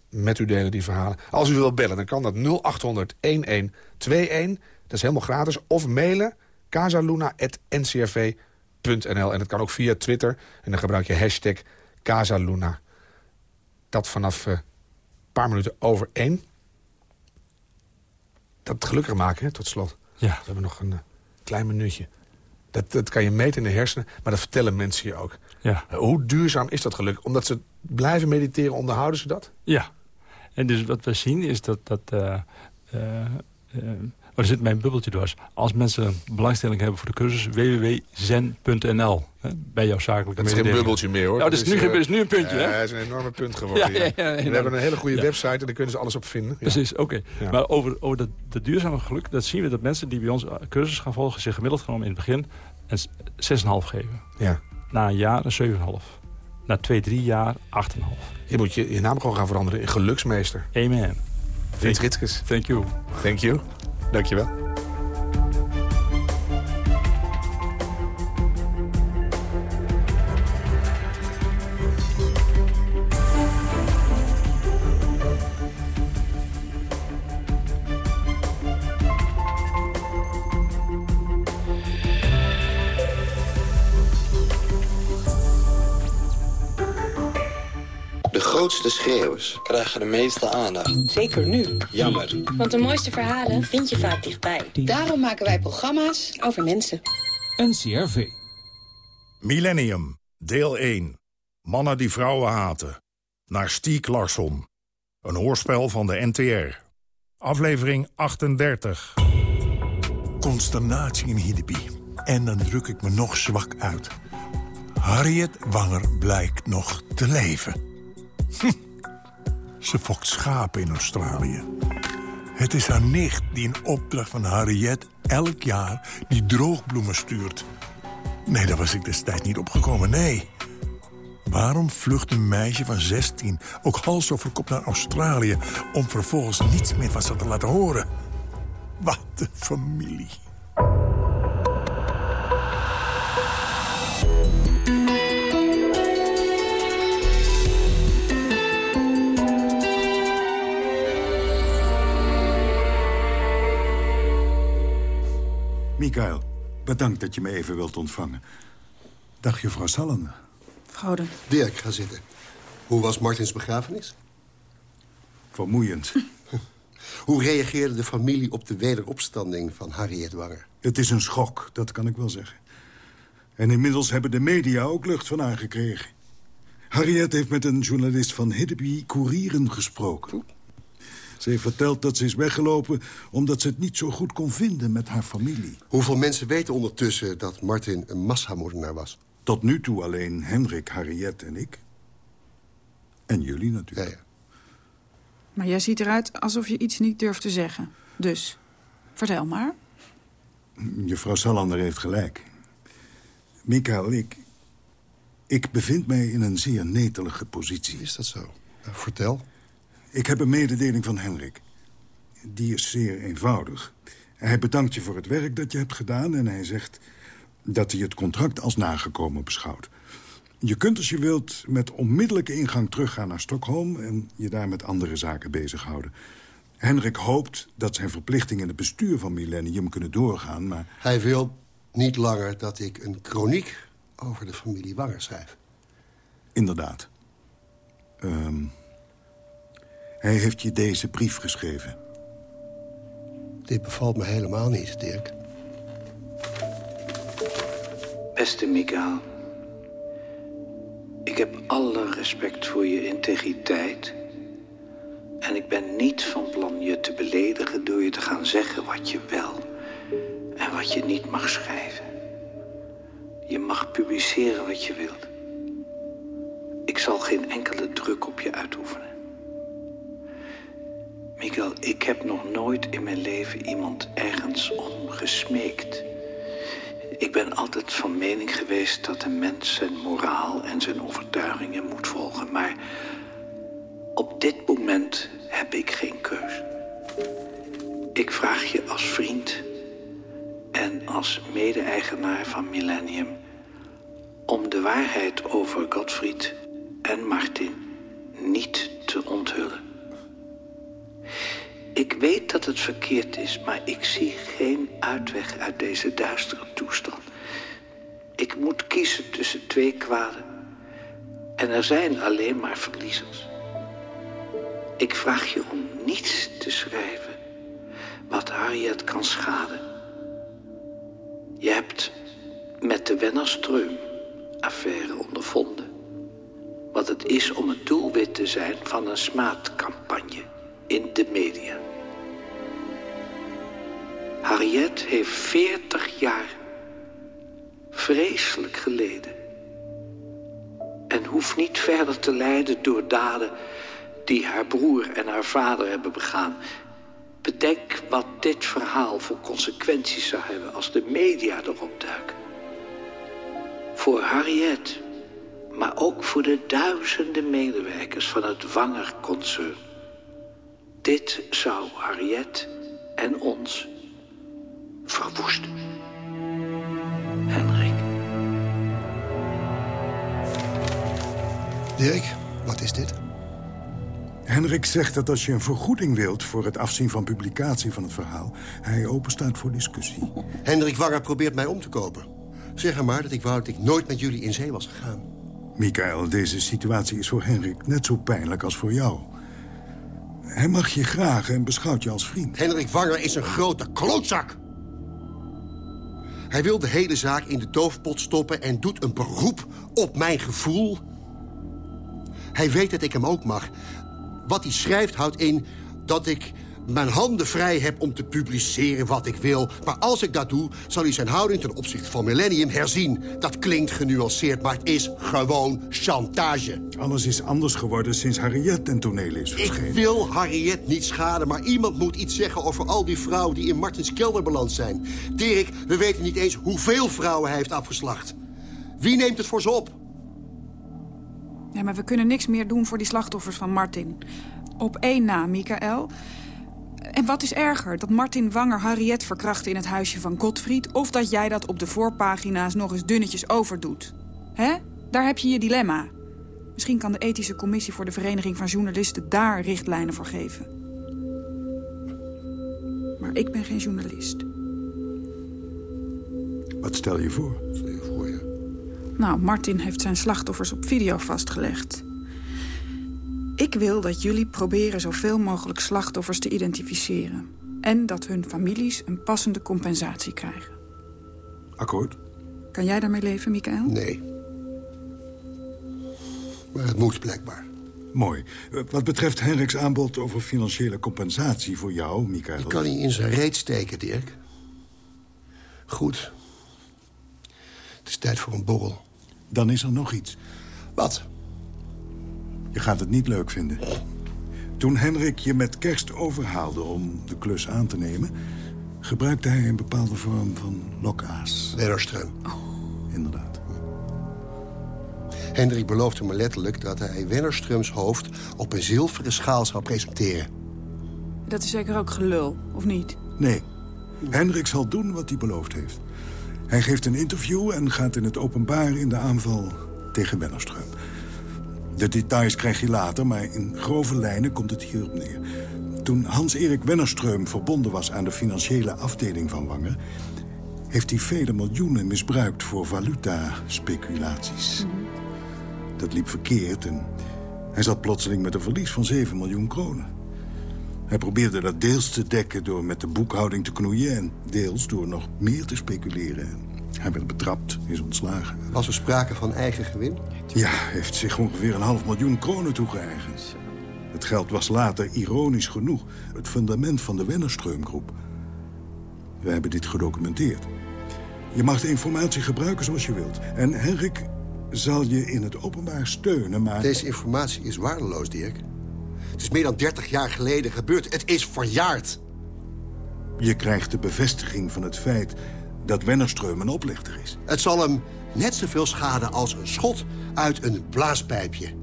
met u delen, die verhalen. Als u wil bellen, dan kan dat 0800 1121. Dat is helemaal gratis. Of mailen casaluna.ncrv.nl. En dat kan ook via Twitter. En dan gebruik je hashtag Casaluna. Dat vanaf een uh, paar minuten over één. Dat gelukkig maken, hè, tot slot. Ja. We hebben nog een uh, klein minuutje. Dat, dat kan je meten in de hersenen, maar dat vertellen mensen je ook. Ja. Uh, hoe duurzaam is dat geluk? Omdat ze blijven mediteren, onderhouden ze dat? Ja. En dus wat we zien is dat... dat uh, er zit mijn bubbeltje dwars. Als mensen belangstelling hebben voor de cursus, www.zen.nl. Bij jouw zakelijke Dat is geen bubbeltje meer, hoor. Nou, dat, is, nu, uh, is nu een puntje, hè? Ja, dat is een enorme punt geworden. Ja, ja, we hebben een hele goede website en daar kunnen ze alles op vinden. Precies, oké. Okay. Maar over, over dat, dat duurzame geluk, dat zien we dat mensen die bij ons cursus gaan volgen... zich gemiddeld genomen in het begin een 6,5 geven. Ja. Na een jaar een 7,5. Na twee, drie jaar 8,5. Je moet je, je naam gewoon gaan veranderen in geluksmeester. Amen. Frits Ritskes. Thank you. Thank you. Dankjewel. Grootste schreeuwers krijgen de meeste aandacht. Zeker nu. Jammer. Want de mooiste verhalen vind je vaak dichtbij. Daarom maken wij programma's over mensen. NCRV. Millennium, deel 1. Mannen die vrouwen haten. Naar Stiek Larsson. Een hoorspel van de NTR. Aflevering 38. Consternatie in Hiddeby. En dan druk ik me nog zwak uit. Harriet Wanger blijkt nog te leven. Ze fokt schapen in Australië. Het is haar nicht die in opdracht van Harriet elk jaar die droogbloemen stuurt. Nee, daar was ik destijds niet opgekomen, nee. Waarom vlucht een meisje van 16 ook hals over kop naar Australië... om vervolgens niets meer van ze te laten horen? Wat een familie. Mikael, bedankt dat je me even wilt ontvangen. Dag, juffrouw Sallen. Gouden. Dirk, ga zitten. Hoe was Martins begrafenis? Vermoeiend. Hoe reageerde de familie op de wederopstanding van Harriet Wanger? Het is een schok, dat kan ik wel zeggen. En inmiddels hebben de media ook lucht van aangekregen. Harriet heeft met een journalist van Hiddeby Courieren gesproken. Ze heeft verteld dat ze is weggelopen omdat ze het niet zo goed kon vinden met haar familie. Hoeveel mensen weten ondertussen dat Martin een massamoordenaar was? Tot nu toe alleen Hendrik, Harriet en ik. En jullie natuurlijk. Ja, ja. Maar jij ziet eruit alsof je iets niet durft te zeggen. Dus, vertel maar. Juffrouw Salander heeft gelijk. Mikael, ik... Ik bevind mij in een zeer netelige positie. Is dat zo? Nou, vertel. Ik heb een mededeling van Henrik. Die is zeer eenvoudig. Hij bedankt je voor het werk dat je hebt gedaan... en hij zegt dat hij het contract als nagekomen beschouwt. Je kunt als je wilt met onmiddellijke ingang teruggaan naar Stockholm... en je daar met andere zaken bezighouden. Henrik hoopt dat zijn verplichtingen in het bestuur van Millennium kunnen doorgaan, maar... Hij wil niet langer dat ik een kroniek over de familie Wanger schrijf. Inderdaad. Um, hij heeft je deze brief geschreven. Dit bevalt me helemaal niet, Dirk. Beste Mikael. Ik heb alle respect voor je integriteit. En ik ben niet van plan je te beledigen door je te gaan zeggen wat je wel en wat je niet mag schrijven. Je mag publiceren wat je wilt. Ik zal geen enkele druk op je uitoefenen. Mikael, ik heb nog nooit in mijn leven iemand ergens om gesmeekt. Ik ben altijd van mening geweest dat een mens zijn moraal en zijn overtuigingen moet volgen. Maar op dit moment heb ik geen keus. Ik vraag je als vriend en als mede-eigenaar van Millennium... om de waarheid over Gottfried en Martin niet te onthullen. Ik weet dat het verkeerd is, maar ik zie geen uitweg uit deze duistere toestand. Ik moet kiezen tussen twee kwaden. En er zijn alleen maar verliezers. Ik vraag je om niets te schrijven wat Harriet kan schaden. Je hebt met de Wennerstreum-affaire ondervonden... wat het is om het doelwit te zijn van een smaadcampagne in de media. Harriet heeft 40 jaar vreselijk geleden. En hoeft niet verder te lijden door daden die haar broer en haar vader hebben begaan. Bedenk wat dit verhaal voor consequenties zou hebben als de media erop duiken. Voor Harriet, maar ook voor de duizenden medewerkers van het Wanger-concern. Dit zou Harriet en ons verwoesten. Henrik. Dirk, wat is dit? Henrik zegt dat als je een vergoeding wilt voor het afzien van publicatie van het verhaal... hij openstaat voor discussie. Hendrik Wanger probeert mij om te kopen. Zeg hem maar dat ik wou dat ik nooit met jullie in zee was gegaan. Mikael, deze situatie is voor Henrik net zo pijnlijk als voor jou. Hij mag je graag en beschouwt je als vriend. Hendrik Wanger is een grote klootzak. Hij wil de hele zaak in de doofpot stoppen en doet een beroep op mijn gevoel. Hij weet dat ik hem ook mag. Wat hij schrijft houdt in dat ik mijn handen vrij heb om te publiceren wat ik wil. Maar als ik dat doe, zal hij zijn houding ten opzichte van Millennium herzien. Dat klinkt genuanceerd, maar het is gewoon chantage. Alles is anders geworden sinds Harriet ten toneel is verschenen. Ik wil Harriet niet schaden, maar iemand moet iets zeggen over al die vrouwen die in Martins kelder beland zijn. Dirk, we weten niet eens hoeveel vrouwen hij heeft afgeslacht. Wie neemt het voor ze op? Ja, maar we kunnen niks meer doen voor die slachtoffers van Martin. Op één na, Michael. En wat is erger, dat Martin Wanger Harriet verkrachtte in het huisje van Gottfried... of dat jij dat op de voorpagina's nog eens dunnetjes overdoet? Hè? Daar heb je je dilemma. Misschien kan de ethische commissie voor de Vereniging van Journalisten... daar richtlijnen voor geven. Maar ik ben geen journalist. Wat stel je voor? Stel je voor, ja. Nou, Martin heeft zijn slachtoffers op video vastgelegd. Ik wil dat jullie proberen zoveel mogelijk slachtoffers te identificeren. En dat hun families een passende compensatie krijgen. Akkoord. Kan jij daarmee leven, Michael? Nee. Maar het moet blijkbaar. Mooi. Eh, Wat betreft Henriks aanbod over financiële compensatie voor jou, Michael... Ik kan niet in zijn reet steken, Dirk. Goed. Het is tijd voor een borrel. Dan is er nog iets. Wat? Je gaat het niet leuk vinden. Toen Henrik je met kerst overhaalde om de klus aan te nemen... gebruikte hij een bepaalde vorm van lokaas. Wennerström. Inderdaad. Hendrik beloofde me letterlijk dat hij Wennerströms hoofd... op een zilveren schaal zou presenteren. Dat is zeker ook gelul, of niet? Nee. Hendrik zal doen wat hij beloofd heeft. Hij geeft een interview en gaat in het openbaar in de aanval tegen Wennerström. De details krijg je later, maar in grove lijnen komt het hierop neer. Toen Hans-Erik Wennerström verbonden was aan de financiële afdeling van Wanger... heeft hij vele miljoenen misbruikt voor valuta-speculaties. Dat liep verkeerd en hij zat plotseling met een verlies van 7 miljoen kronen. Hij probeerde dat deels te dekken door met de boekhouding te knoeien... en deels door nog meer te speculeren. Hij werd betrapt, is ontslagen. Was er sprake van eigen gewin? Ja, heeft zich ongeveer een half miljoen kronen toegeëigend. Het geld was later, ironisch genoeg, het fundament van de Wennerström-groep. We hebben dit gedocumenteerd. Je mag de informatie gebruiken zoals je wilt. En Henrik zal je in het openbaar steunen, maar... Deze informatie is waardeloos, Dirk. Het is meer dan 30 jaar geleden gebeurd. Het is verjaard. Je krijgt de bevestiging van het feit dat Wennerström een oplichter is. Het zal hem net zoveel schaden als een schot uit een blaaspijpje.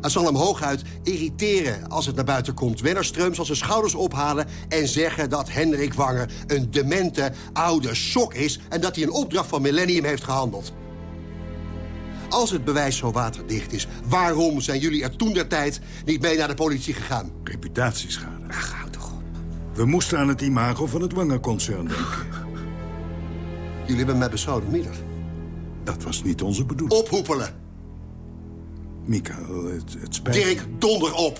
Het zal hem hooguit irriteren als het naar buiten komt. Wennerstreum zal zijn schouders ophalen en zeggen dat Hendrik Wanger... een demente oude sok is en dat hij een opdracht van Millennium heeft gehandeld. Als het bewijs zo waterdicht is, waarom zijn jullie er toen der tijd niet mee naar de politie gegaan? Reputatieschade. Ach, houd toch op. We moesten aan het imago van het Wanger-concern denken. Jullie hebben mij besodemieterd. Dat was niet onze bedoeling. Ophoepelen! Mikael, het, het spijt Dirk, donder op!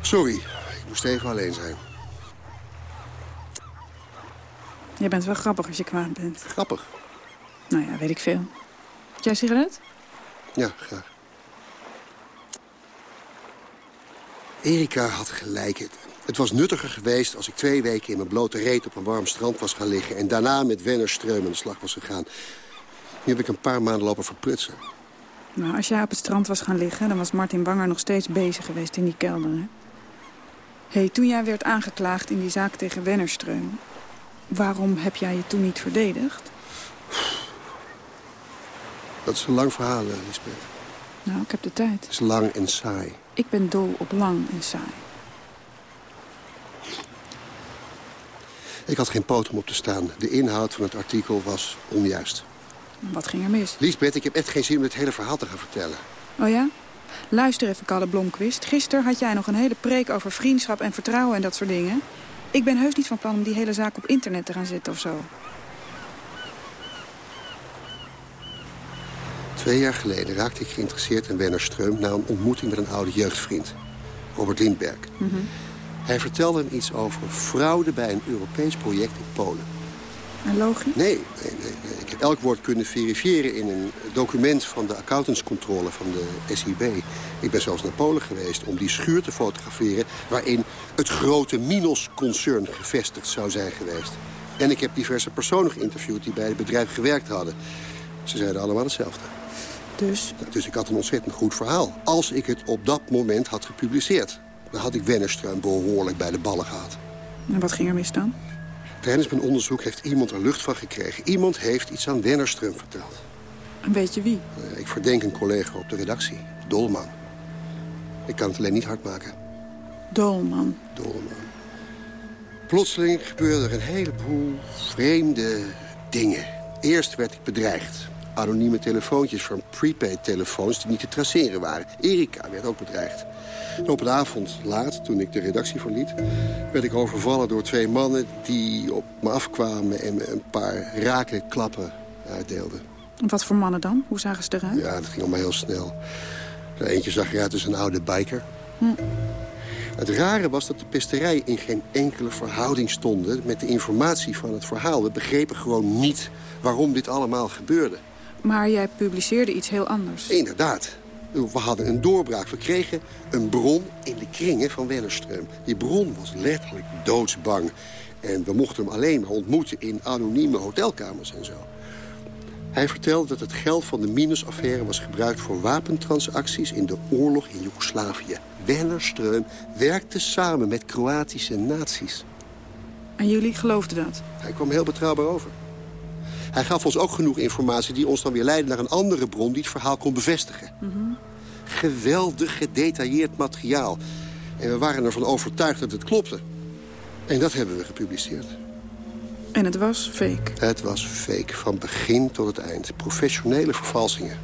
Sorry, ik moest even alleen zijn. Je bent wel grappig als je kwaad bent. Grappig? Nou ja, weet ik veel. Heb jij een sigaret? Ja, graag. Erika had gelijk. Het, het was nuttiger geweest als ik twee weken in mijn blote reet op een warm strand was gaan liggen... en daarna met Wennerstreum aan de slag was gegaan. Nu heb ik een paar maanden lopen verprutsen. Nou, als jij op het strand was gaan liggen... dan was Martin Wanger nog steeds bezig geweest in die kelder, hè? hey, toen jij werd aangeklaagd in die zaak tegen Wennerstreum... waarom heb jij je toen niet verdedigd? Dat is een lang verhaal, eh, Lisbeth. Nou, ik heb de tijd. Het is lang en saai. Ik ben dol op lang en saai. Ik had geen poot om op te staan. De inhoud van het artikel was onjuist. Wat ging er mis? Lisbeth, ik heb echt geen zin om het hele verhaal te gaan vertellen. Oh ja? Luister even, Kalle Blomqvist. Gisteren had jij nog een hele preek over vriendschap en vertrouwen en dat soort dingen. Ik ben heus niet van plan om die hele zaak op internet te gaan zetten of zo. Twee jaar geleden raakte ik geïnteresseerd in Wennerstreum... na een ontmoeting met een oude jeugdvriend, Robert Lindberg. Hij vertelde hem iets over fraude bij een Europees project in Polen. En logisch? Nee, nee, nee, nee. ik heb elk woord kunnen verifiëren in een document van de accountantscontrole van de SIB. Ik ben zelfs naar Polen geweest om die schuur te fotograferen... waarin het grote Minos-concern gevestigd zou zijn geweest. En ik heb diverse personen geïnterviewd die bij het bedrijf gewerkt hadden. Ze zeiden allemaal hetzelfde. Dus? Dus ik had een ontzettend goed verhaal. Als ik het op dat moment had gepubliceerd... dan had ik Wennerstruim behoorlijk bij de ballen gehad. En wat ging er mis dan? Tijdens mijn onderzoek heeft iemand er lucht van gekregen. Iemand heeft iets aan Wennerström verteld. En weet je wie? Uh, ik verdenk een collega op de redactie, Dolman. Ik kan het alleen niet hard maken. Dolman? Dolman. Plotseling gebeurde er een heleboel vreemde dingen. Eerst werd ik bedreigd. Anonieme telefoontjes van prepaid-telefoons die niet te traceren waren. Erika werd ook bedreigd. En op een avond laat, toen ik de redactie verliet... werd ik overvallen door twee mannen die op me afkwamen... en me een paar rake klappen uitdeelden. Wat voor mannen dan? Hoe zagen ze eruit? Ja, dat ging allemaal heel snel. De eentje zag eruit als een oude biker. Hm. Het rare was dat de pesterijen in geen enkele verhouding stonden... met de informatie van het verhaal. We begrepen gewoon niet waarom dit allemaal gebeurde. Maar jij publiceerde iets heel anders. Inderdaad. We hadden een doorbraak. We kregen een bron in de kringen van Wennerstreum. Die bron was letterlijk doodsbang. En we mochten hem alleen maar ontmoeten in anonieme hotelkamers en zo. Hij vertelde dat het geld van de Minus-affaire was gebruikt voor wapentransacties in de oorlog in Joegoslavië. Wennerstreum werkte samen met Kroatische nazi's. En jullie geloofden dat? Hij kwam heel betrouwbaar over. Hij gaf ons ook genoeg informatie die ons dan weer leidde naar een andere bron... die het verhaal kon bevestigen. Mm -hmm. Geweldig gedetailleerd materiaal. En we waren ervan overtuigd dat het klopte. En dat hebben we gepubliceerd. En het was fake? Het was fake, van begin tot het eind. Professionele vervalsingen.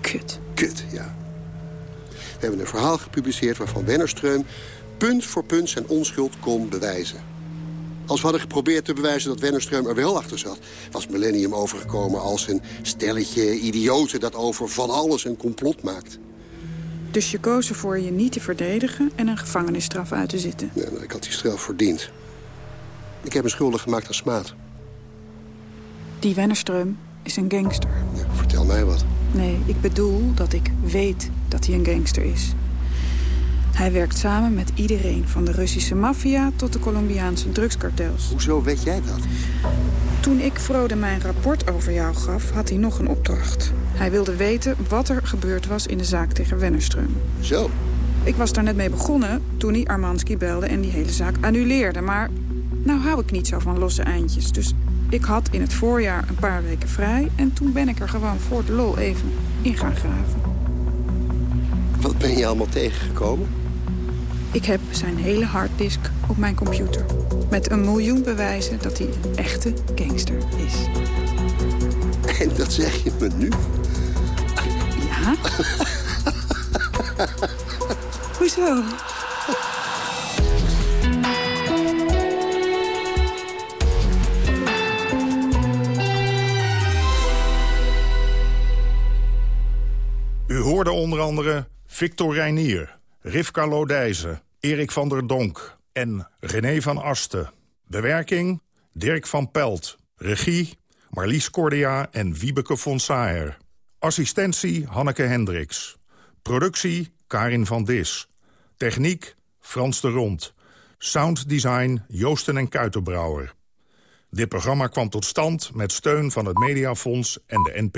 Kut. Kut, ja. We hebben een verhaal gepubliceerd waarvan Wennerstreum... punt voor punt zijn onschuld kon bewijzen. Als we hadden geprobeerd te bewijzen dat Wennerstreum er wel achter zat... was Millennium overgekomen als een stelletje idioten... dat over van alles een complot maakt. Dus je koos ervoor je niet te verdedigen... en een gevangenisstraf uit te zitten? Nee, nou, ik had die straf verdiend. Ik heb me schuldig gemaakt aan smaad. Die Wennerstreum is een gangster. Ja, vertel mij wat. Nee, ik bedoel dat ik weet dat hij een gangster is. Hij werkt samen met iedereen, van de Russische maffia tot de Colombiaanse drugskartels. Hoezo weet jij dat? Toen ik Frode mijn rapport over jou gaf, had hij nog een opdracht. Hij wilde weten wat er gebeurd was in de zaak tegen Wennerstreum. Zo? Ik was daar net mee begonnen toen hij Armanski belde en die hele zaak annuleerde. Maar nou hou ik niet zo van losse eindjes, dus Ik had in het voorjaar een paar weken vrij... en toen ben ik er gewoon voor de lol even in gaan graven. Wat ben je allemaal tegengekomen? Ik heb zijn hele harddisk op mijn computer. Met een miljoen bewijzen dat hij een echte gangster is. En dat zeg je me nu? Ja? Hoezo? U hoorde onder andere Victor Reinier, Rivka Lodijzen, Erik van der Donk en René van Asten. Bewerking Dirk van Pelt. Regie Marlies Cordia en Wiebeke von Saer. Assistentie Hanneke Hendricks. Productie Karin van Dis. Techniek Frans de Rond. Sounddesign Joosten en Kuitenbrouwer. Dit programma kwam tot stand met steun van het Mediafonds en de NP.